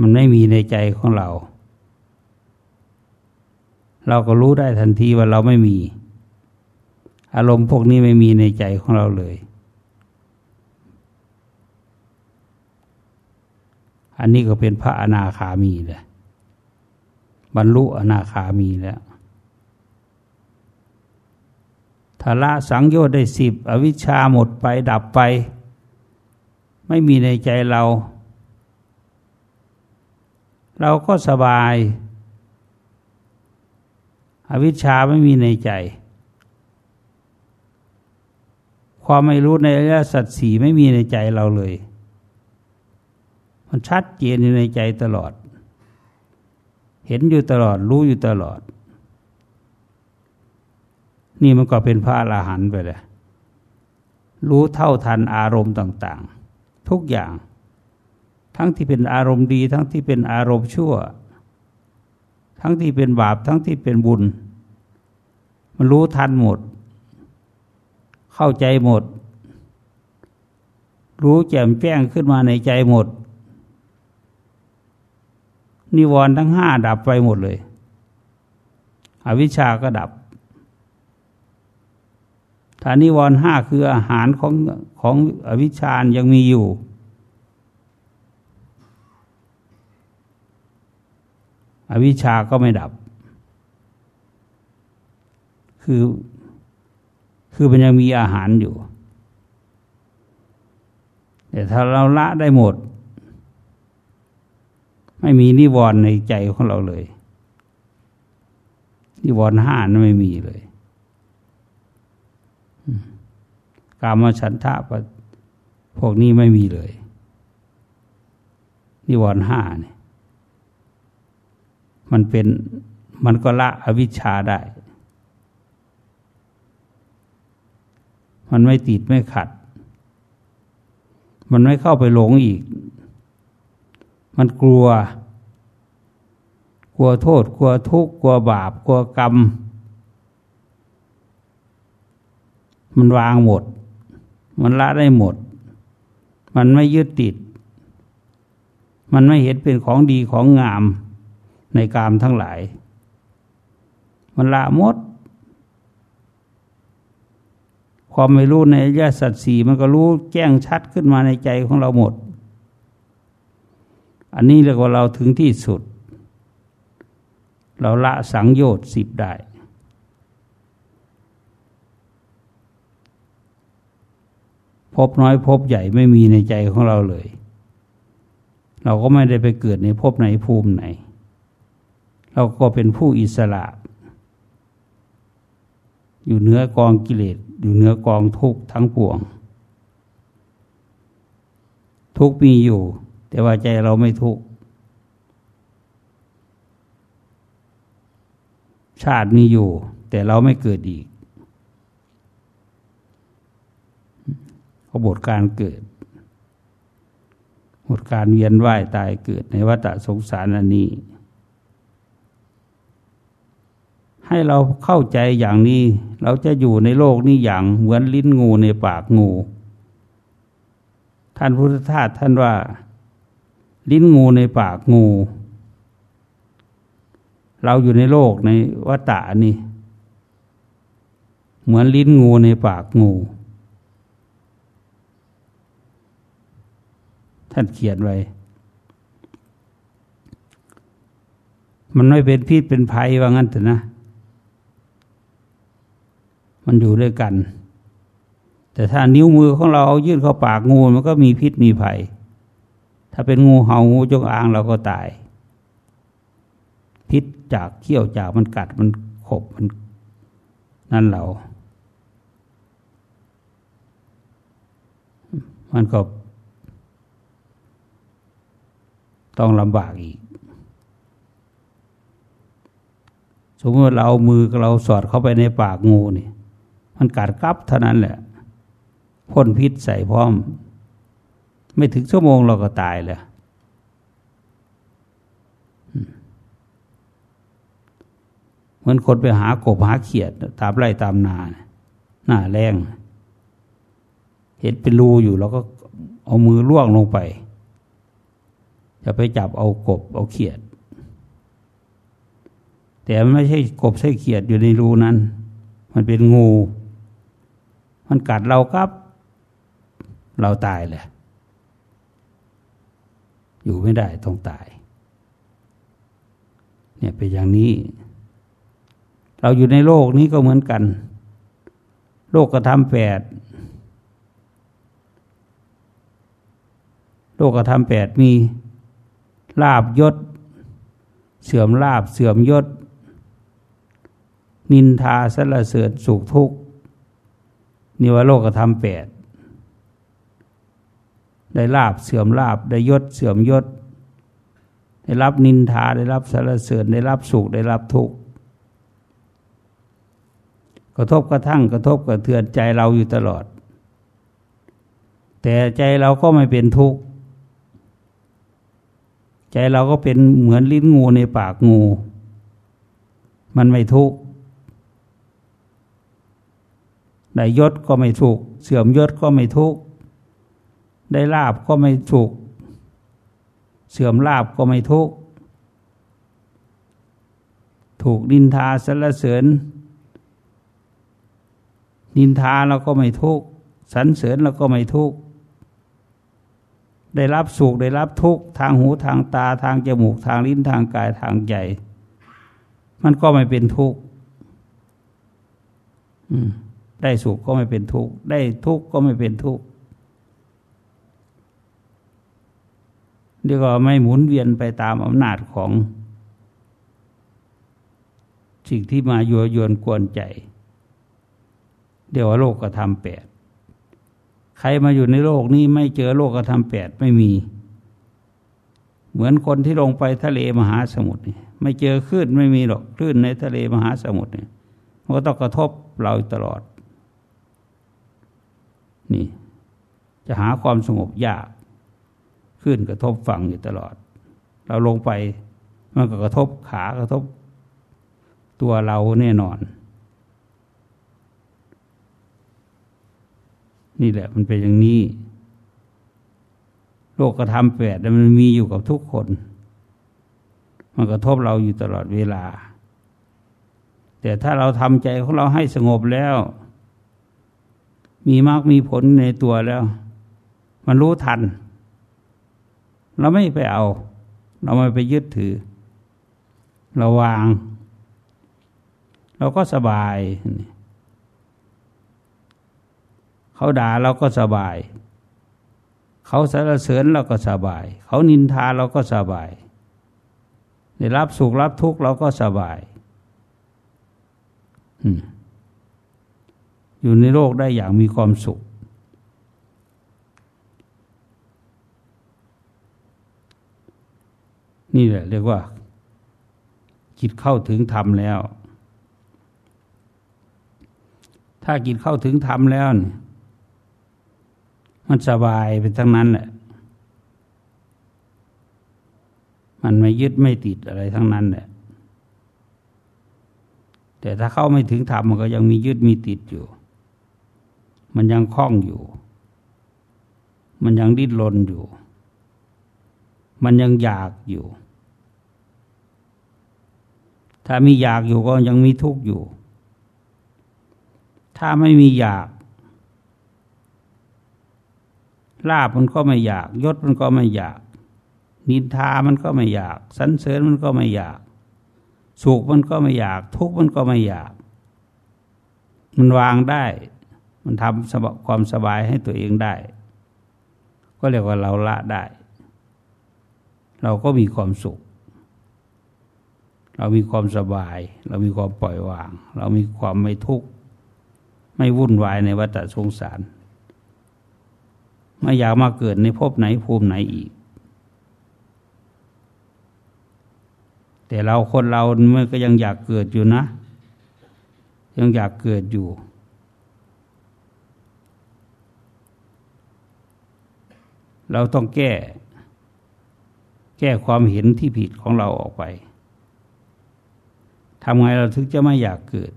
มันไม่มีในใจของเรา เราก็รู้ได้ทันทีว่าเราไม่มี อารมณ์พวกนี้ไม่มีในใจของเราเลย อันนี้ก็เป็นพระอนาคามีเลยบรรลุอนาคามีแล้วถ้าละสังโยชน์ได้สิบอวิชชาหมดไปดับไป ไม่มีในใจเรา เราก็สบาย อวิชชาไม่มีในใจ ความไม่รู้ในอริยสัจสี่ไม่มีในใจเราเลย มันชัดเจนอยู่ในใจตลอด เห็นอยู่ตลอด รู้อยู่ตลอด นี่มันก็เป็นพระอรหันต์ไปเลยรู้เท่าทันอารมณ์ต่าง ๆ ทุกอย่าง ทั้งที่เป็นอารมณ์ดี ทั้งที่เป็นอารมณ์ชั่ว ทั้งที่เป็นบาป ทั้งที่เป็นบุญ มันรู้ทันหมด เข้าใจหมด รู้แจ่มแจ้งขึ้นมาในใจหมด นิวรณ์ทั้งห้าดับไปหมดเลย อวิชชาก็ดับฐานิวรณ์ห้าคืออาหารของของอวิชชายังมีอยู่ อวิชชาก็ไม่ดับ คือคือมันยังมีอาหารอยู่ แต่ถ้าเราละได้หมด ไม่มีนิวรณ์ในใจของเราเลย นิวรณ์ห้านั้นไม่มีเลยกามฉันทะพวกนี้ไม่มีเลย นิวรณ์ห้าเนี่ย มันเป็นมันก็ละอวิชชาได้ มันไม่ติดไม่ขัด มันไม่เข้าไปหลงอีก มันกลัว กลัวโทษ กลัวทุกข์ กลัวบาป กลัวกรรม มันวางหมด มันละได้หมด มันไม่ยึดติด มันไม่เห็นเป็นของดีของงาม ในกามทั้งหลาย มันละมด ความไม่รู้ในญาสัตสีมันก็รู้แจ้งชัดขึ้นมาในใจของเราหมด อันนี้เรียกว่าเราถึงที่สุด เราละสังโยชน์สิบได้พบน้อยพบใหญ่ไม่มีในใจของเราเลย เราก็ไม่ได้ไปเกิดในภพไหนภูมิไหน เราก็เป็นผู้อิสระ อยู่เหนือกองกิเลส อยู่เหนือกองทุกข์ทั้งปวง ทุกมีอยู่ แต่ว่าใจเราไม่ทุกข์ชาติมีอยู่ แต่เราไม่เกิดอีกก็บทการเกิดบทการเวียนว่ายตายเกิดในวัฏสงสารอันนี้ ให้เราเข้าใจอย่างนี้ เราจะอยู่ในโลกนี้อย่างเหมือนลิ้นงูในปากงู ท่านพุทธทาสท่านว่า ลิ้นงูในปากงู เราอยู่ในโลกในวัฏฏะนี่ เหมือนลิ้นงูในปากงู ท่านเขียนไว้มันไม่เป็นพิษเป็นภัยว่างั้นเถอะนะ มันอยู่ด้วยกัน แต่ถ้านิ้วมือของเราเอายื่นเข้าปากงูมันก็มีพิษมีภัย ถ้าเป็นงูเห่างูจงอางเราก็ตาย พิษจากเขี้ยวจากมันกัดมันขบมันนั่นเรา มันก็ต้องลำบากอีก สมมติเราเอามือเราสอดเข้าไปในปากงูนี่ มันกัดกับเท่านั้นแหละพ่นพิษใส่พร้อม ไม่ถึงชั่วโมงเราก็ตายเลยเหมือนคนไปหากบหาเขียด ตามไร่ตามนาหน้าแรง เห็นเป็นรูอยู่เราก็เอามือล่วงลงไป จะไปจับเอากบเอาเขียด แต่มันไม่ใช่กบใช่เขียดอยู่ในรูนั้น มันเป็นงู มันกัดเราครับเราตายเลยอยู่ไม่ได้ต้องตาย เนี่ยเป็นอย่างนี้ เราอยู่ในโลกนี้ก็เหมือนกัน โลกกระทำแปดโลกกระทำแปดมีลาบยศ เสื่อมลาบเสื่อมยศ นินทาสรรเสริญสุขทุกข์ นิวโลกธรรมแปดได้ลาบเสื่อมลาบได้ยศเสื่อมยศ ได้รับนินทาได้รับสรรเสริญได้รับสุขได้รับทุกข์กระทบกระทั่งกระทบกระเทือนใจเราอยู่ตลอด แต่ใจเราก็ไม่เป็นทุกข์ใจเราก็เป็นเหมือนลิ้นงูในปากงู มันไม่ทุกข์ ได้ยศก็ไม่ทุกเสื่อมยศก็ไม่ทุกได้ลาบก็ไม่ทุกเสื่อมลาบก็ไม่ทุกถูกนินทาสรรเสริญ นินทาเราก็ไม่ทุกสรรเสริญเราก็ไม่ทุกได้รับสุขได้รับทุกทางหูทางตาทางจมูกทางลิ้นทางกายทางใจมันก็ไม่เป็นทุกข์ ได้สุขก็ไม่เป็นทุกข์ได้ทุกข์ก็ไม่เป็นทุกข์เรียกว่าไม่หมุนเวียนไปตามอำนาจของ สิ่งที่มาโยยวนกวนใจ เดี๋ยวโลกกระทำแปดใครมาอยู่ในโลกนี้ไม่เจอโลกธรรมแปดไม่มี เหมือนคนที่ลงไปทะเลมหาสมุทรนี่ไม่เจอคลื่นไม่มีหรอกคลื่นในทะเลมหาสมุทรนี่มันก็ต้องกระทบเราตลอด นี่ จะหาความสงบยากคลื่นกระทบฝั่งอยู่ตลอด เราลงไปมันก็กระทบขากระทบ ตัวเราแน่นอน นี่แหละมันเป็นอย่างนี้ โลกกระทำแปดมันมีอยู่กับทุกคน มันกระทบเราอยู่ตลอดเวลา แต่ถ้าเราทำใจของเราให้สงบแล้ว มีมากมีผลในตัวแล้ว มันรู้ทัน เราไม่ไปเอา เราไม่ไปยึดถือ เราวาง เราก็สบาย เขาด่าเราก็สบาย เขาสรรเสริญเราก็สบาย เขานินทาเราก็สบายได้รับสุขรับทุกข์เราก็สบาย อ อยู่ในโลกได้อย่างมีความสุข นี่แหละเรียกว่า จิตเข้าถึงธรรมแล้ว ถ้าจิตเข้าถึงธรรมแล้วเนี่ยมันสบายไปทั้งนั้นแหละ มันไม่ยึดไม่ติดอะไรทั้งนั้นแหละแต่ถ้าเข้าไม่ถึงธรรมมันก็ยังมียึดมีติดอยู่ มันยังคล้องอยู่ มันยังดิ้นรนอยู่ มันยังอยากอยู่ ถ้ามีอยากอยู่ก็ยังมีทุกข์อยู่ ถ้าไม่มีอยากลาบมันก็ไม่อยาก ยศมันก็ไม่อยาก นินทามันก็ไม่อยากสันเสริญมันก็ไม่อยากสุขมันก็ไม่อยาก ทุกข์มันก็ไม่อยาก มันวางได้ มันทำความสบายให้ตัวเองได้ ก็เรียกว่าเราละได้ เราก็มีความสุข เรามีความสบาย เรามีความปล่อยวาง เรามีความไม่ทุกข์ไม่วุ่นวายในวัฏสงสารไม่อยากมาเกิดในภพไหนภูมิไหนอีก แต่เราคนเราเมื่อก็ยังอยากเกิดอยู่นะ ยังอยากเกิดอยู่ เราต้องแก้ แก้ความเห็นที่ผิดของเราออกไปทำไงเราถึงจะไม่อยากเกิด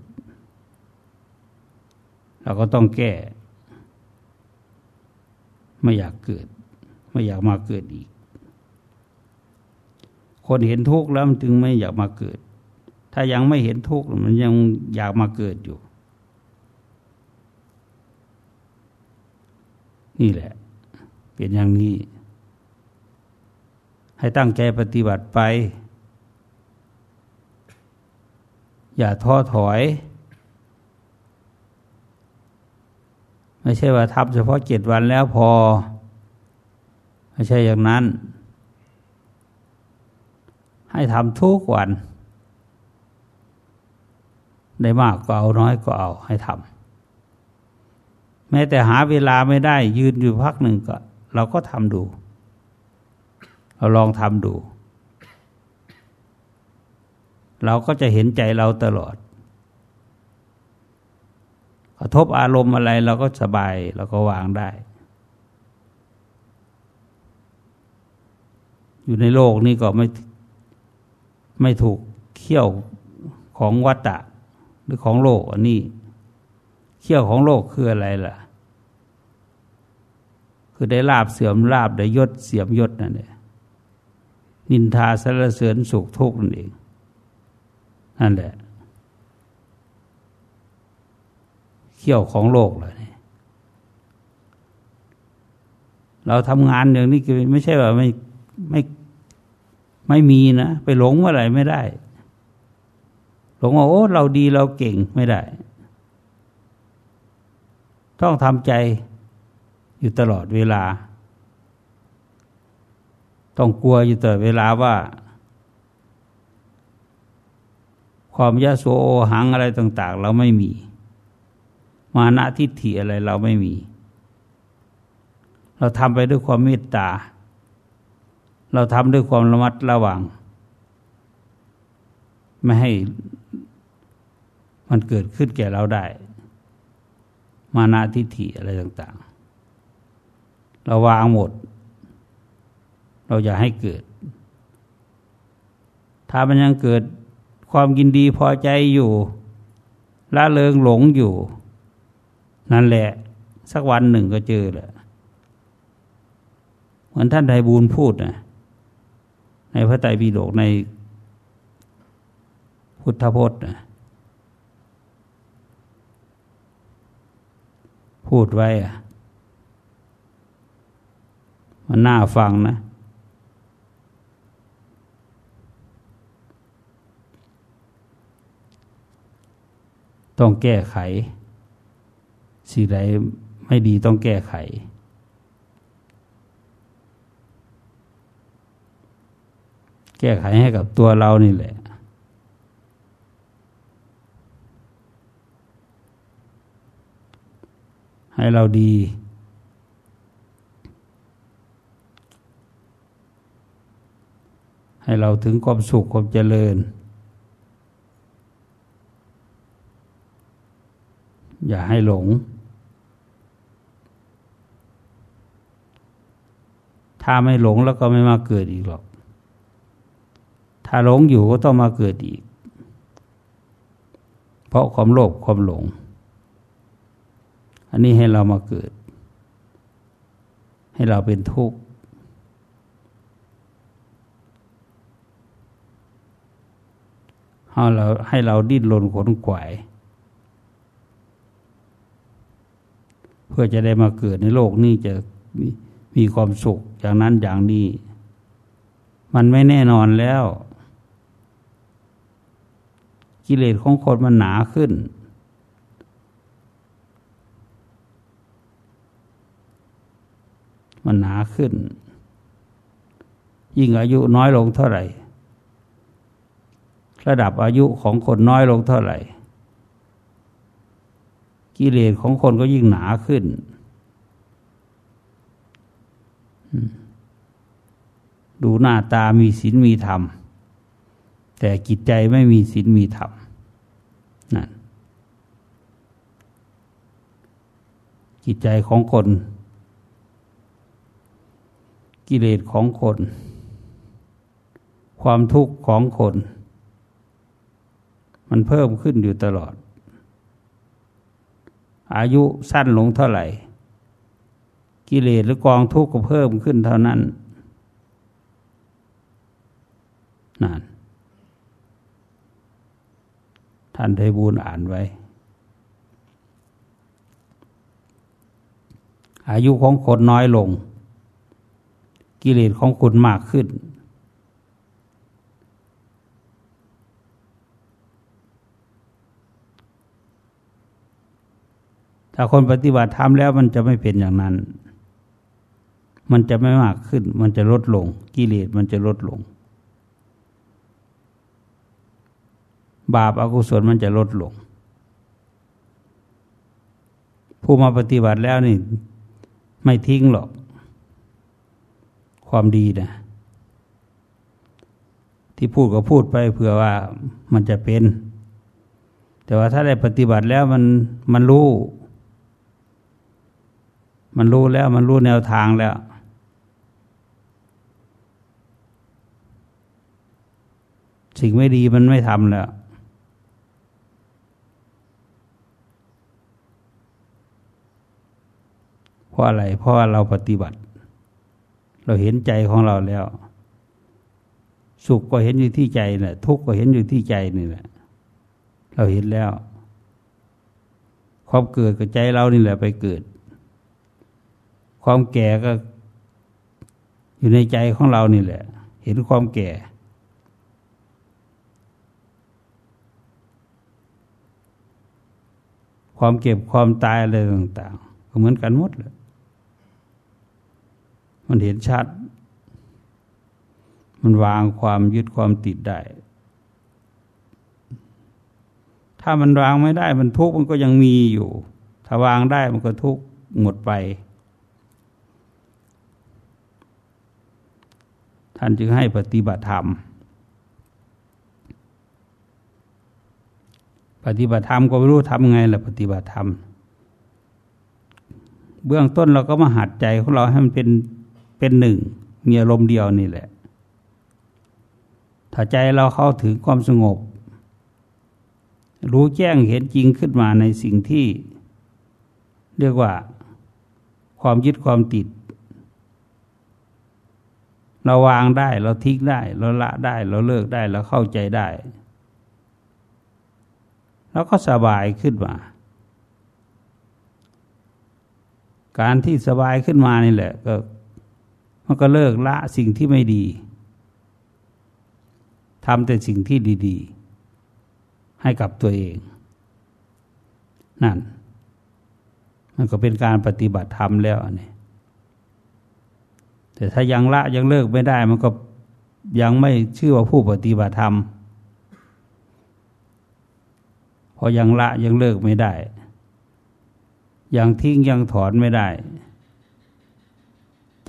เราก็ต้องแก้ ไม่อยากเกิด ไม่อยากมาเกิดอีก คนเห็นทุกข์แล้วมันถึงไม่อยากมาเกิด ถ้ายังไม่เห็นทุกข์มันยังอยากมาเกิดอยู่ นี่แหละ เป็นอย่างนี้ ให้ตั้งใจปฏิบัติไป อย่าท้อถอย ไม่ใช่ว่าทำเฉพาะเจ็ดวันแล้วพอ ไม่ใช่อย่างนั้น ให้ทำทุกวัน ได้มากก็เอาน้อยก็เอาให้ทำแม้แต่หาเวลาไม่ได้ยืนอยู่พักหนึ่งก็ เราก็ทำดู เราลองทำดู เราก็จะเห็นใจเราตลอด กระทบอารมณ์อะไรเราก็สบายเราก็วางได้ อยู่ในโลกนี้ก็ไม่ไม่ถูกเขี้ยวของวัตตะหรือของโลกอันนี้เขี้ยวของโลกคืออะไรล่ะ คือได้ลาบเสื่อมลาบได้ยศเสียมยศนั่นเองนินทาสรรเสริญสุขทุกข์นั่นเองนั่นแหละเขี้ยวของโลกเลยเราทำงานอย่างนี้ไม่ใช่ว่าไม่ไม่ไม่มีนะ ไปหลงเมื่อไรไม่ได้ หลงว่าโอ้เราดีเราเก่งไม่ได้ ต้องทำใจ อยู่ตลอดเวลา ต้องกลัวอยู่ตลอดเวลาว่า ความยะโสโอหังอะไรต่าง ๆ เราไม่มี มานะทิฏฐิอะไรเราไม่มี เราทำไปด้วยความเมตตา เราทำด้วยความระมัดระวัง ไม่ให้มันเกิดขึ้นแก่เราได้ มานาทิฏฐิอะไรต่าง ๆ เราวางหมด เราอย่าให้เกิด ถ้ามันยังเกิดความกินดีพอใจอยู่ละเลงหลงอยู่ นั่นแหละ สักวันหนึ่งก็เจอแหละเหมือนท่านไทบูลพูดนะในพระไตรปิฎกในพุทธพจน์นะพูดไว้อะ มันน่าฟังนะต้องแก้ไข สิ่งใดไม่ดีต้องแก้ไข แก้ไขให้กับตัวเรานี่แหละ ให้เราดี ให้เราถึงความสุขความเจริญ อย่าให้หลง ถ้าไม่หลงแล้วก็ไม่มาเกิดอีกหรอก ถ้าหลงอยู่ก็ต้องมาเกิดอีก เพราะความโลภความหลง อันนี้ให้เรามาเกิด ให้เราเป็นทุกข์ ให้เราให้เราดิ้นรนขนขวาย เพื่อจะได้มาเกิดในโลกนี้จะมีมีความสุขอย่างนั้นอย่างนี้ มันไม่แน่นอนแล้ว กิเลสของคนมันหนาขึ้น มันหนาขึ้น ยิ่งอายุน้อยลงเท่าไหร่ ระดับอายุของคนน้อยลงเท่าไหร่ กิเลสของคนก็ยิ่งหนาขึ้น ดูหน้าตามีศีลมีธรรม แต่จิตใจไม่มีศีลมีธรรมนั่นจิตใจของคน กิเลสของคน ความทุกข์ของคน มันเพิ่มขึ้นอยู่ตลอด อายุสั้นลงเท่าไหร่ กิเลสหรือกองทุกข์ก็เพิ่มขึ้นเท่านั้นนั่นท่านไทบูลอ่านไว้ อายุของคนน้อยลง กิเลสของคุณมากขึ้น ถ้าคนปฏิบัติธรรมแล้วมันจะไม่เป็นอย่างนั้น มันจะไม่มากขึ้น มันจะลดลง กิเลสมันจะลดลง บาปอากุศลมันจะลดลง ผู้มาปฏิบัติแล้วนี่ ไม่ทิ้งหรอก ความดีนะที่พูดก็พูดไปเผื่อว่ามันจะเป็น แต่ว่าถ้าได้ปฏิบัติแล้วมันมันรู้ มันรู้แล้วมันรู้แนวทางแล้ว สิ่งไม่ดีมันไม่ทำแล้ว เพราะอะไร เพราะเราปฏิบัติ เราเห็นใจของเราแล้ว สุขก็เห็นอยู่ที่ใจแหละทุกข์ก็เห็นอยู่ที่ใจนี่แหละ เราเห็นแล้วความเกิดกับใจเรานี่แหละไปเกิด ความแก่ก็อยู่ในใจของเรานี่แหละ เห็นความแก่ ความเก็บความตายอะไรต่างๆก็เหมือนกันหมดเลยมันเห็นชัด มันวางความยึดความติดได้ ถ้ามันวางไม่ได้มันทุกข์มันก็ยังมีอยู่ ถ้าวางได้มันก็ทุกข์หมดไป ท่านจึงให้ปฏิบัติธรรม ปฏิบัติธรรมก็ไม่รู้ทำไงล่ะปฏิบัติธรรม เบื้องต้นเราก็มาหัดใจของเราให้มันเป็นเป็นหนึ่งมีอารมณ์เดียวนี่แหละ ถ้าใจเราเข้าถึงความสงบ รู้แจ้งเห็นจริงขึ้นมาในสิ่งที่ เรียกว่าความยึดความติด เราวางได้ เราทิ้งได้ เราละได้ เราเลิกได้ เราเข้าใจได้ แล้วก็สบายขึ้นมา การที่สบายขึ้นมานี่แหละ ก็มันก็เลิกละสิ่งที่ไม่ดีทำแต่สิ่งที่ดี ๆ ให้กับตัวเอง นั่น มันก็เป็นการปฏิบัติธรรมแล้วนี่ แต่ถ้ายังละยังเลิกไม่ได้ มันก็ยังไม่ชื่อว่าผู้ปฏิบัติธรรมพอยังละยังเลิกไม่ได้ ยังทิ้งยังถอนไม่ได้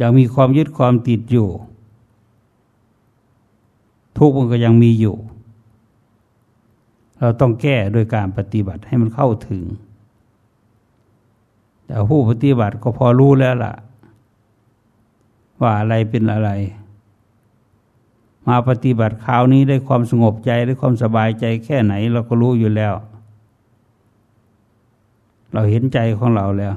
ยังมีความยึดความติดอยู่ ทุกข์มันก็ยังมีอยู่ เราต้องแก้โดยการปฏิบัติให้มันเข้าถึง แต่ผู้ปฏิบัติก็พอรู้แล้วล่ะ ว่าอะไรเป็นอะไร มาปฏิบัติคราวนี้ได้ความสงบใจได้ความสบายใจแค่ไหน เราก็รู้อยู่แล้ว เราเห็นใจของเราแล้ว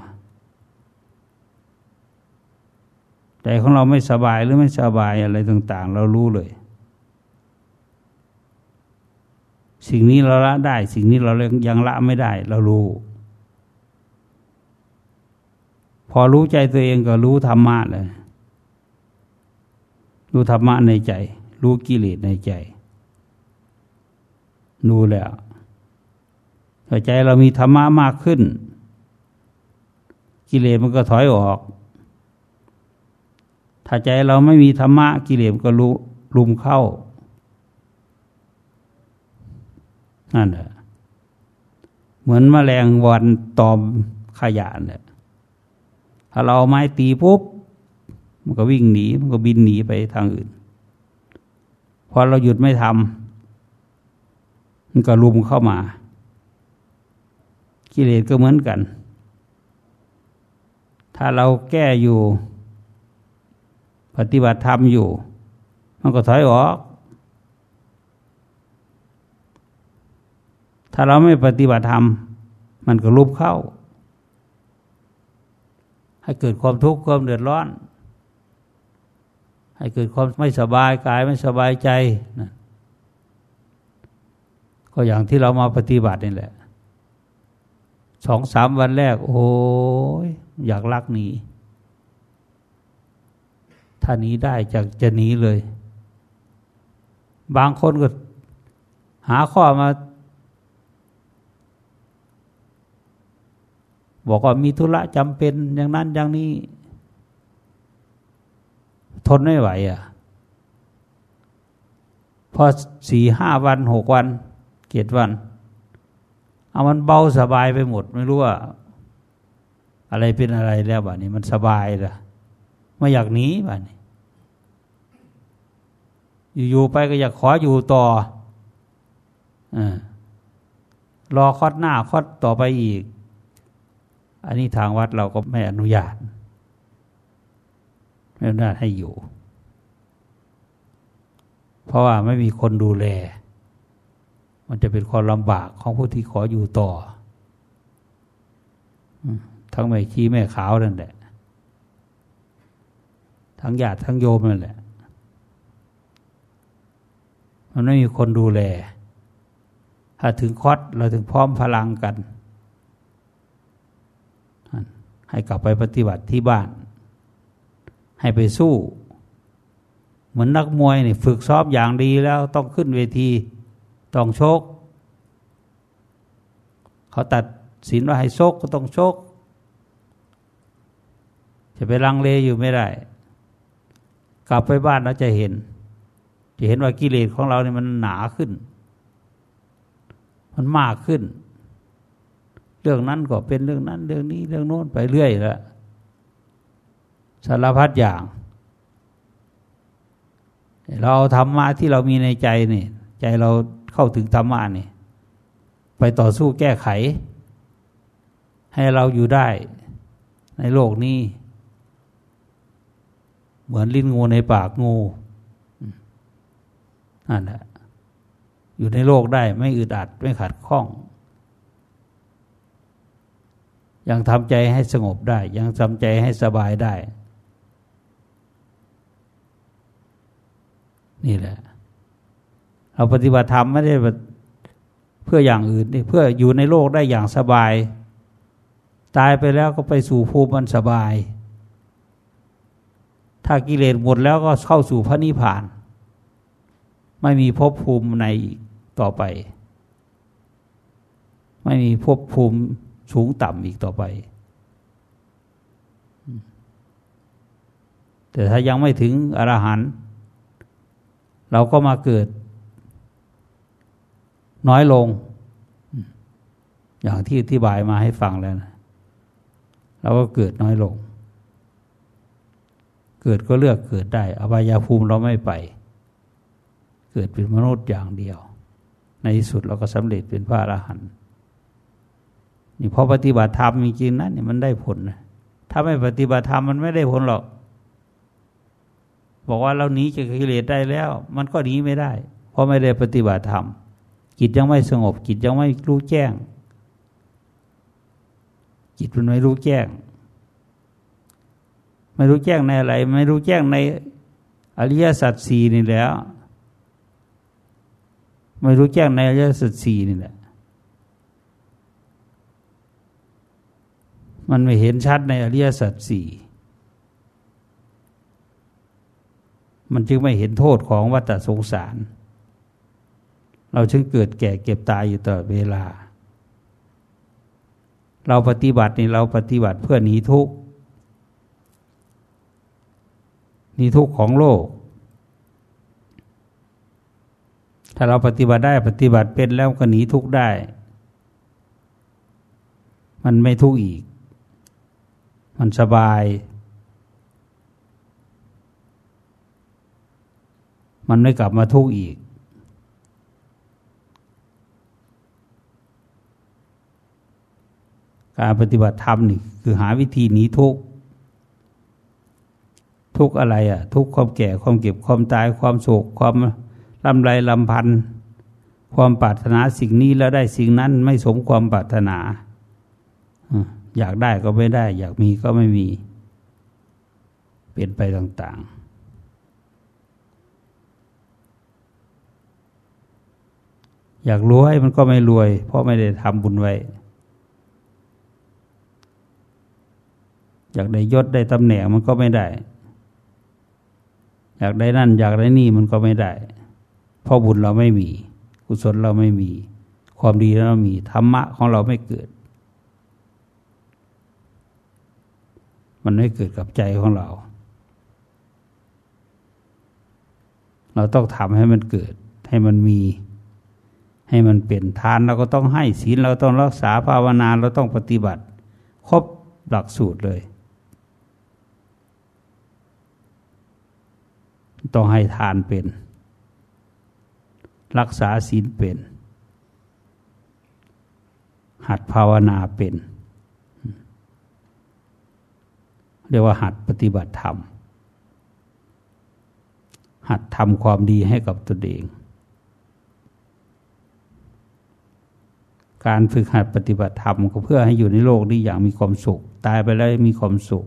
ใจของเราไม่สบายหรือไม่สบายอะไรต่าง ๆ เรารู้เลย สิ่งนี้เราละได้ สิ่งนี้เรายังละไม่ได้ เรารู้พอรู้ใจตัวเองก็รู้ธรรมะเลย รู้ธรรมะในใจ รู้กิเลสในใจรู้แล้วใจเรามีธรรมะมากขึ้น กิเลสมันก็ถอยออก ถ้าใจเราไม่มีธรรมะกิเลสก็รู้ลุมเข้านั่นแหละเหมือนมแมลงวันตอมขยะเนี่ยถ้าเราไม้ตีปุ๊บ มันก็วิ่งหนี มันก็บินหนีไปทางอื่น พอเราหยุดไม่ทำมันก็ลุมเข้ามา กิเลสก็เหมือนกัน ถ้าเราแก้อยู่ ปฏิบัติธรรมอยู่ มันก็ถอยออก ถ้าเราไม่ปฏิบัติธรรม มันก็ลุบเข้า ให้เกิดความทุกข์ความเดือดร้อน ให้เกิดความไม่สบายกายไม่สบายใจนะก็อย่างที่เรามาปฏิบัตินี่แหละสองสามวันแรก โอ้ยอยากลักหนีถ้าหนีได้จะจะหนีเลย บางคนก็หาข้อมา บอกว่ามีธุระจำเป็นอย่างนั้นอย่างนี้ ทนไม่ไหวอะ พอสี่ห้าวันหกวันเกียวัน เอามันเบาสบายไปหมด ไม่รู้ว่า อะไรเป็นอะไรแล้วบ้านี้ มันสบายละไม่อยากหนีบ้านี้ อยู่ๆไปก็อยากขออยู่ต่ออรอคอดหน้าคอดต่อไปอีก อันนี้ทางวัดเราก็ไม่อนุญาต ไม่อนุญาตให้อยู่ เพราะว่าไม่มีคนดูแล มันจะเป็นความลำบากของผู้ที่ขออยู่ต่อ ทั้งแม่ชีแม่ขาวนั่นแหละ ทั้งญาติทั้งโยมนั่นแหละ มันไม่มีคนดูแล ถ้าถึงคอดเราถึงพร้อมพลังกัน ให้กลับไปปฏิบัติที่บ้าน ให้ไปสู้ เหมือนนักมวยนี่ฝึกซ้อมอย่างดีแล้วต้องขึ้นเวที ต้องโชคเขาตัดสินว่าให้โชคก็ต้องโชคจะไปลังเลอยู่ไม่ได้ กลับไปบ้านแล้วจะเห็น จะเห็นว่ากิเลสของเราเนี่ยมันหนาขึ้น มันมากขึ้น เรื่องนั้นก็เป็นเรื่องนั้น เรื่องนี้เรื่องโน้นไปเรื่อยแล้ว สารพัดอย่าง เราธรรมะที่เรามีในใจนี่ใจเราเข้าถึงธรรมะนี่ไปต่อสู้แก้ไข ให้เราอยู่ได้ในโลกนี้ เหมือนลิ้นงูในปากงูนั่นแหละอยู่ในโลกได้ไม่อึดอัดไม่ขัดข้อง ยังทำใจให้สงบได้ ยังทำใจให้สบายได้ นี่แหละ เราปฏิบัติธรรมไม่ได้เพื่ออย่างอื่นนี่เพื่ออยู่ในโลกได้อย่างสบาย ตายไปแล้วก็ไปสู่ภูมิมันสบาย ถ้ากิเลสหมดแล้วก็เข้าสู่พระนิพพาน ไม่มีภพภูมิในต่อไป ไม่มีภพภูมิสูงต่ำอีกต่อไป แต่ถ้ายังไม่ถึงอรหันต์ เราก็มาเกิด น้อยลง อย่างที่อธิบายมาให้ฟังแล้วนะเราก็เกิดน้อยลง เกิดก็เลือกเกิดได้ อบายภูมิเราไม่ไป เกิดเป็นมนุษย์อย่างเดียว ในที่สุดเราก็สำเร็จเป็นพระอรหันต์นี่พอปฏิบัติธรรมจริงๆนะนี่มันได้ผลนะถ้าไม่ปฏิบัติธรรมมันไม่ได้ผลหรอก บอกว่าเราหนีจากกิเลสได้แล้ว มันก็หนีไม่ได้ เพราะไม่ได้ปฏิบัติธรรมจิตยังไม่สงบ จิตยังไม่รู้แจ้ง จิตมันไม่รู้แจ้ง ไม่รู้แจ้งในอะไร ไม่รู้แจ้งในอริยสัจสี่นี่แล้ว ไม่รู้แจ้งในอริยสัจสี่นี่แหละมันไม่เห็นชัดในอริยสัจสี่ มันจึงไม่เห็นโทษของวัฏสงสาร เราจึงเกิดแก่เก็บตายอยู่ตลอดเวลา เราปฏิบัตินี่เราปฏิบัติเพื่อหนีทุกข์หนีทุกข์ของโลก ถ้าเราปฏิบัติได้ปฏิบัติเป็นแล้วก็หนีทุกข์ได้ มันไม่ทุกข์อีก มันสบาย มันไม่กลับมาทุกข์อีก การปฏิบัติธรรมนี่คือหาวิธีหนีทุกข์ทุกข์อะไรอะ่ะ ทุกข์ความแก่ความเก็บความตายความโศกความลำไรลำพันธ์ความปรารถนาสิ่งนี้แล้วได้สิ่งนั้นไม่สมความปรารถนาอยากได้ก็ไม่ได้ อยากมีก็ไม่มี เปลี่ยนไปต่าง ๆ อยากรวยมันก็ไม่รวย เพราะไม่ได้ทำบุญไว้ อยากได้ยศได้ตำแหน่งมันก็ไม่ได้ อยากได้นั่น อยากได้นี่มันก็ไม่ได้ เพราะบุญเราไม่มี กุศลเราไม่มี ความดีเรามีธรรมะของเราไม่เกิด มันไม่เกิดกับใจของเรา เราต้องทำให้มันเกิดให้มันมี ให้มันเป็นทานเราก็ต้องให้ศีลเราต้องรักษาภาวนาเราต้องปฏิบัติ ครบหลักสูตรเลย ต้องให้ทานเป็น รักษาศีลเป็น หัดภาวนาเป็น เรียกว่าหัดปฏิบัติธรรมหัดทำความดีให้กับตนเอง การฝึกหัดปฏิบัติธรรมก็เพื่อให้อยู่ในโลกนี้อย่างมีความสุข ตายไปแล้วมีความสุข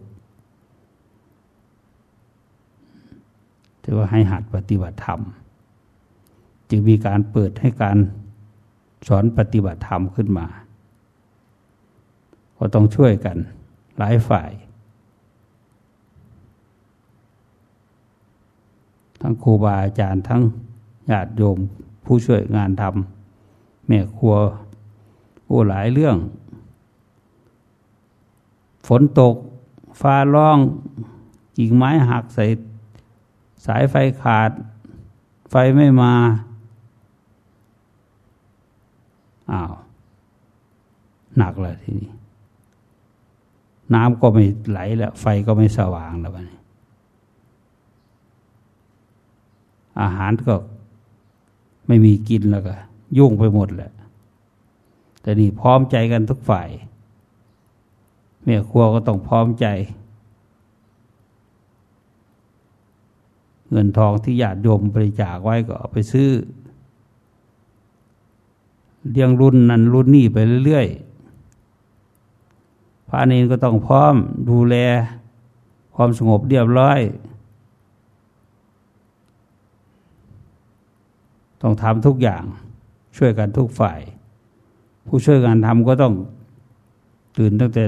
ถือว่าให้หัดปฏิบัติธรรม จึงมีการเปิดให้การสอนปฏิบัติธรรมขึ้นมา ก็ต้องช่วยกัน หลายฝ่าย ทั้งครูบาอาจารย์ทั้งญาติโยมผู้ช่วยงานทำแม่ครัว โอ้หลายเรื่อง ฝนตก ฟ้าร้องกิ่งไม้หักใส่สายไฟขาด ไฟไม่มาอ้าวหนักเลยทีนี้น้ำก็ไม่ไหลแล้ว ไฟก็ไม่สว่างแล้วนี้ อาหารก็ไม่มีกินแล้วก็ยุ่งไปหมดแหละ แต่นี่พร้อมใจกันทุกฝ่ายแม่ครัวก็ต้องพร้อมใจ เงินทองที่ญาติโยมบริจาคไว้ก็เอาไปซื้อเลี้ยงรุ่นนั้นรุ่นนี้ไปเรื่อยๆพระเนนก็ต้องพร้อมดูแลความสงบเรียบร้อย ต้องทำทุกอย่างช่วยกันทุกฝ่าย ผู้ช่วยกันทำก็ต้องตื่นตั้งแต่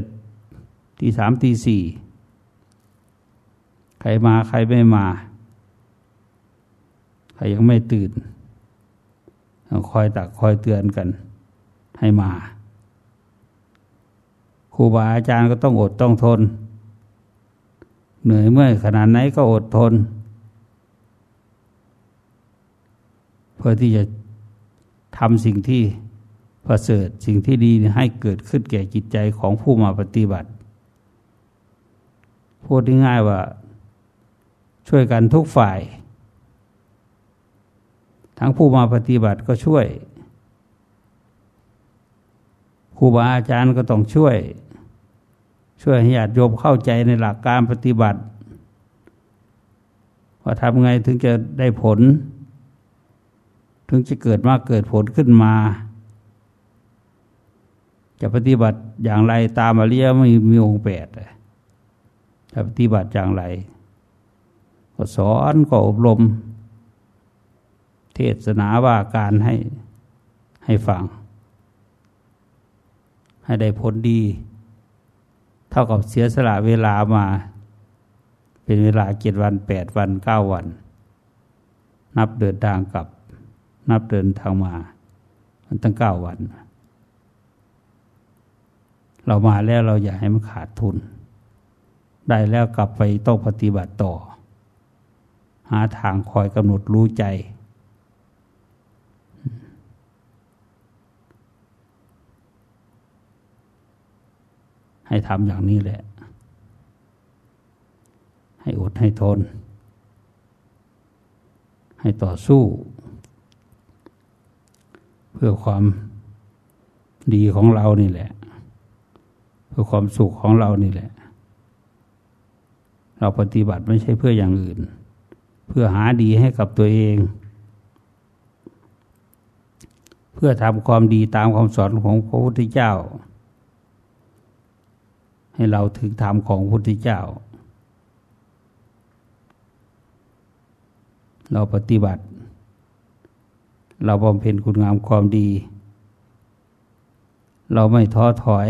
ตีสามตีสี่ใครมาใครไม่มา ใครยังไม่ตื่นคอยตักคอยเตือนกัน ให้มาครูบาอาจารย์ก็ต้องอดต้องทน เหนื่อยเมื่อยขนาดไหนก็อดทน เพื่อที่จะทำสิ่งที่ ประเสริฐสิ่งที่ดีให้เกิดขึ้นแก่จิตใจของผู้มาปฏิบัติ พูดง่ายๆว่า ช่วยกันทุกฝ่าย ทั้งผู้มาปฏิบัติก็ช่วยครูบาอาจารย์ก็ต้องช่วย ช่วยให้ญาติโยมเข้าใจในหลักการปฏิบัติ ว่าทำไงถึงจะได้ผล ถึงจะเกิดมาเกิดผลขึ้นมา จะปฏิบัติอย่างไรตามอริยไม่มีองค์แปดจะปฏิบัติอย่างไร ก็สอนก็อบรม เทศนาว่าการให้ให้ฟัง ให้ได้ผลดี เท่ากับเสียสละเวลามา เป็นเวลาเจ็ดวันแปดวันเก้าวัน นับเดินทางกลับ นับเดินทางมา มันตั้งเก้าวัน เรามาแล้วเราอย่าให้มันขาดทุน ได้แล้วกลับไปต้องปฏิบัติต่อ หาทางคอยกำหนดรู้ใจ ให้ทำอย่างนี้แหละ ให้อดให้ทน ให้ต่อสู้ เพื่อความดีของเรานี่แหละ เพื่อความสุขของเรานี่แหละ เราปฏิบัติไม่ใช่เพื่ออย่างอื่น เพื่อหาดีให้กับตัวเอง เพื่อทำความดีตามคำสอนของพระพุทธเจ้า ให้เราถึงธรรมของพระพุทธเจ้า เราปฏิบัติ เราบำเพ็ญคุณงามความดี เราไม่ท้อถอย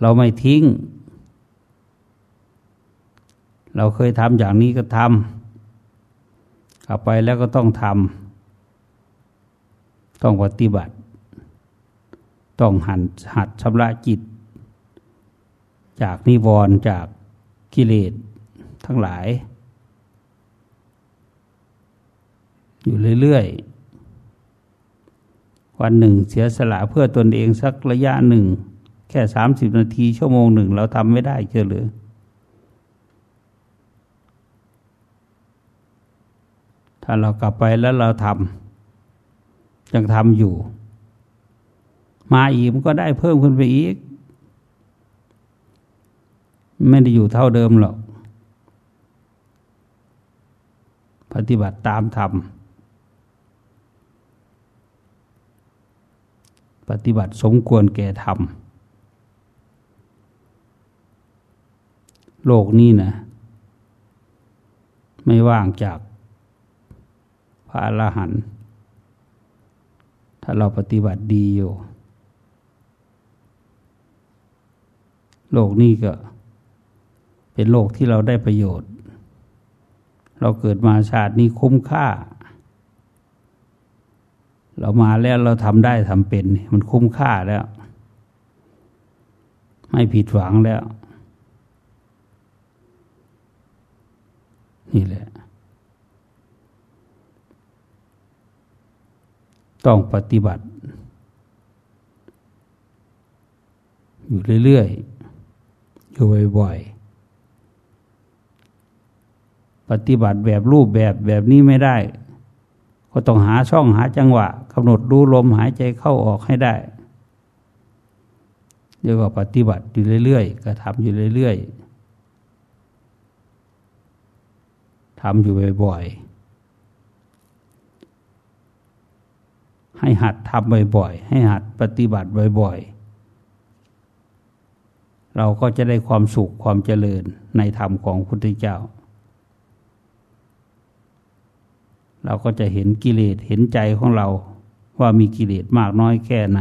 เราไม่ทิ้ง เราเคยทำอย่างนี้ก็ทำกลับไปแล้วก็ต้องทำต้องปฏิบัติ ต้องหันหัดชำระจิต จากนิวรณ์จากกิเลสทั้งหลาย อยู่เรื่อยๆวันหนึ่งเสียสละเพื่อตนเองสักระยะหนึ่ง แค่สามสิบนาทีชั่วโมงหนึ่งเราทำไม่ได้เจอหรือ ถ้าเรากลับไปแล้วเราทำยังทำอยู่ มาอีกมันก็ได้เพิ่มขึ้นไปอีก ไม่ได้อยู่เท่าเดิมหรอก ปฏิบัติตามธรรมปฏิบัติสมควรแก่ธรรม โลกนี้นะไม่ว่างจากพระอรหันต์ถ้าเราปฏิบัติดีอยู่ โลกนี้ก็ เป็นโลกที่เราได้ประโยชน์ เราเกิดมาชาตินี้คุ้มค่า เรามาแล้วเราทำได้ทำเป็น มันคุ้มค่าแล้ว ไม่ผิดหวังแล้ว นี่แหละ ต้องปฏิบัติ อยู่เรื่อยๆ อยู่บ่อยๆ ปฏิบัติแบบรูปแบบแบบนี้ไม่ได้ ก็ต้องหาช่องหาจังหวะกำหนดรู้ลมหายใจเข้าออกให้ได้เรียกว่าปฏิบัติอยู่เรื่อยๆกระทำอยู่เรื่อยๆ ทำอยู่บ่อยๆ ให้หัดทำบ่อยๆ ให้หัดปฏิบัติบ่อยๆ เราก็จะได้ความสุขความเจริญในธรรมของพุทธเจ้า เราก็จะเห็นกิเลสเห็นใจของเราว่ามีกิเลสมากน้อยแค่ไหน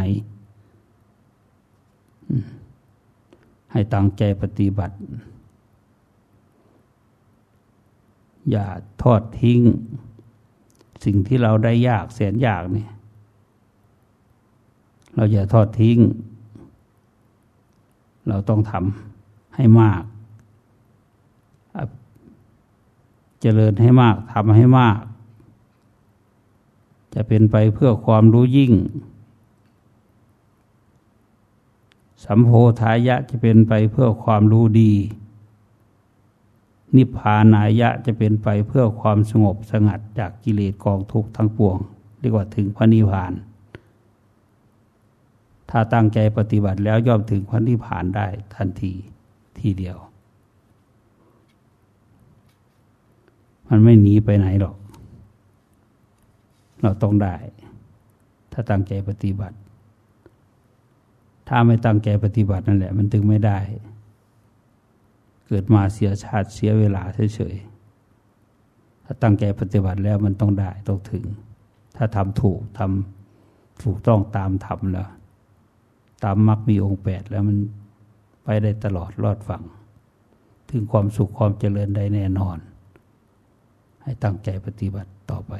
ให้ตั้งใจปฏิบัติ อย่าทอดทิ้ง สิ่งที่เราได้ยากแสนยากเนี่ยเราอย่าทอดทิ้ง เราต้องทำให้มากเจริญให้มากทำให้มาก จะเป็นไปเพื่อความรู้ยิ่ง สัมโพธายะจะเป็นไปเพื่อความรู้ดี นิพพานายะจะเป็นไปเพื่อความสงบสงัดจากกิเลสกองทุกข์ทั้งปวง เรียกว่าถึงพระนิพพาน ถ้าตั้งใจปฏิบัติแล้วย่อมถึงพระนิพพานได้ทันทีทีเดียว มันไม่หนีไปไหนหรอก เราต้องได้ ถ้าตั้งใจปฏิบัติ ถ้าไม่ตั้งใจปฏิบัตินั่นแหละ มันถึงไม่ได้ เกิดมาเสียชาติเสียเวลาเฉยๆ ถ้าตั้งใจปฏิบัติแล้วมันต้องได้ต้องถึง ถ้าทำถูกทำถูกต้องตามธรรมแล้ว ตามมรรคมีองค์แปดแล้วมันไปได้ตลอดรอดฝั่ง ถึงความสุขความเจริญได้แน่นอน ให้ตั้งใจปฏิบัติต่อไป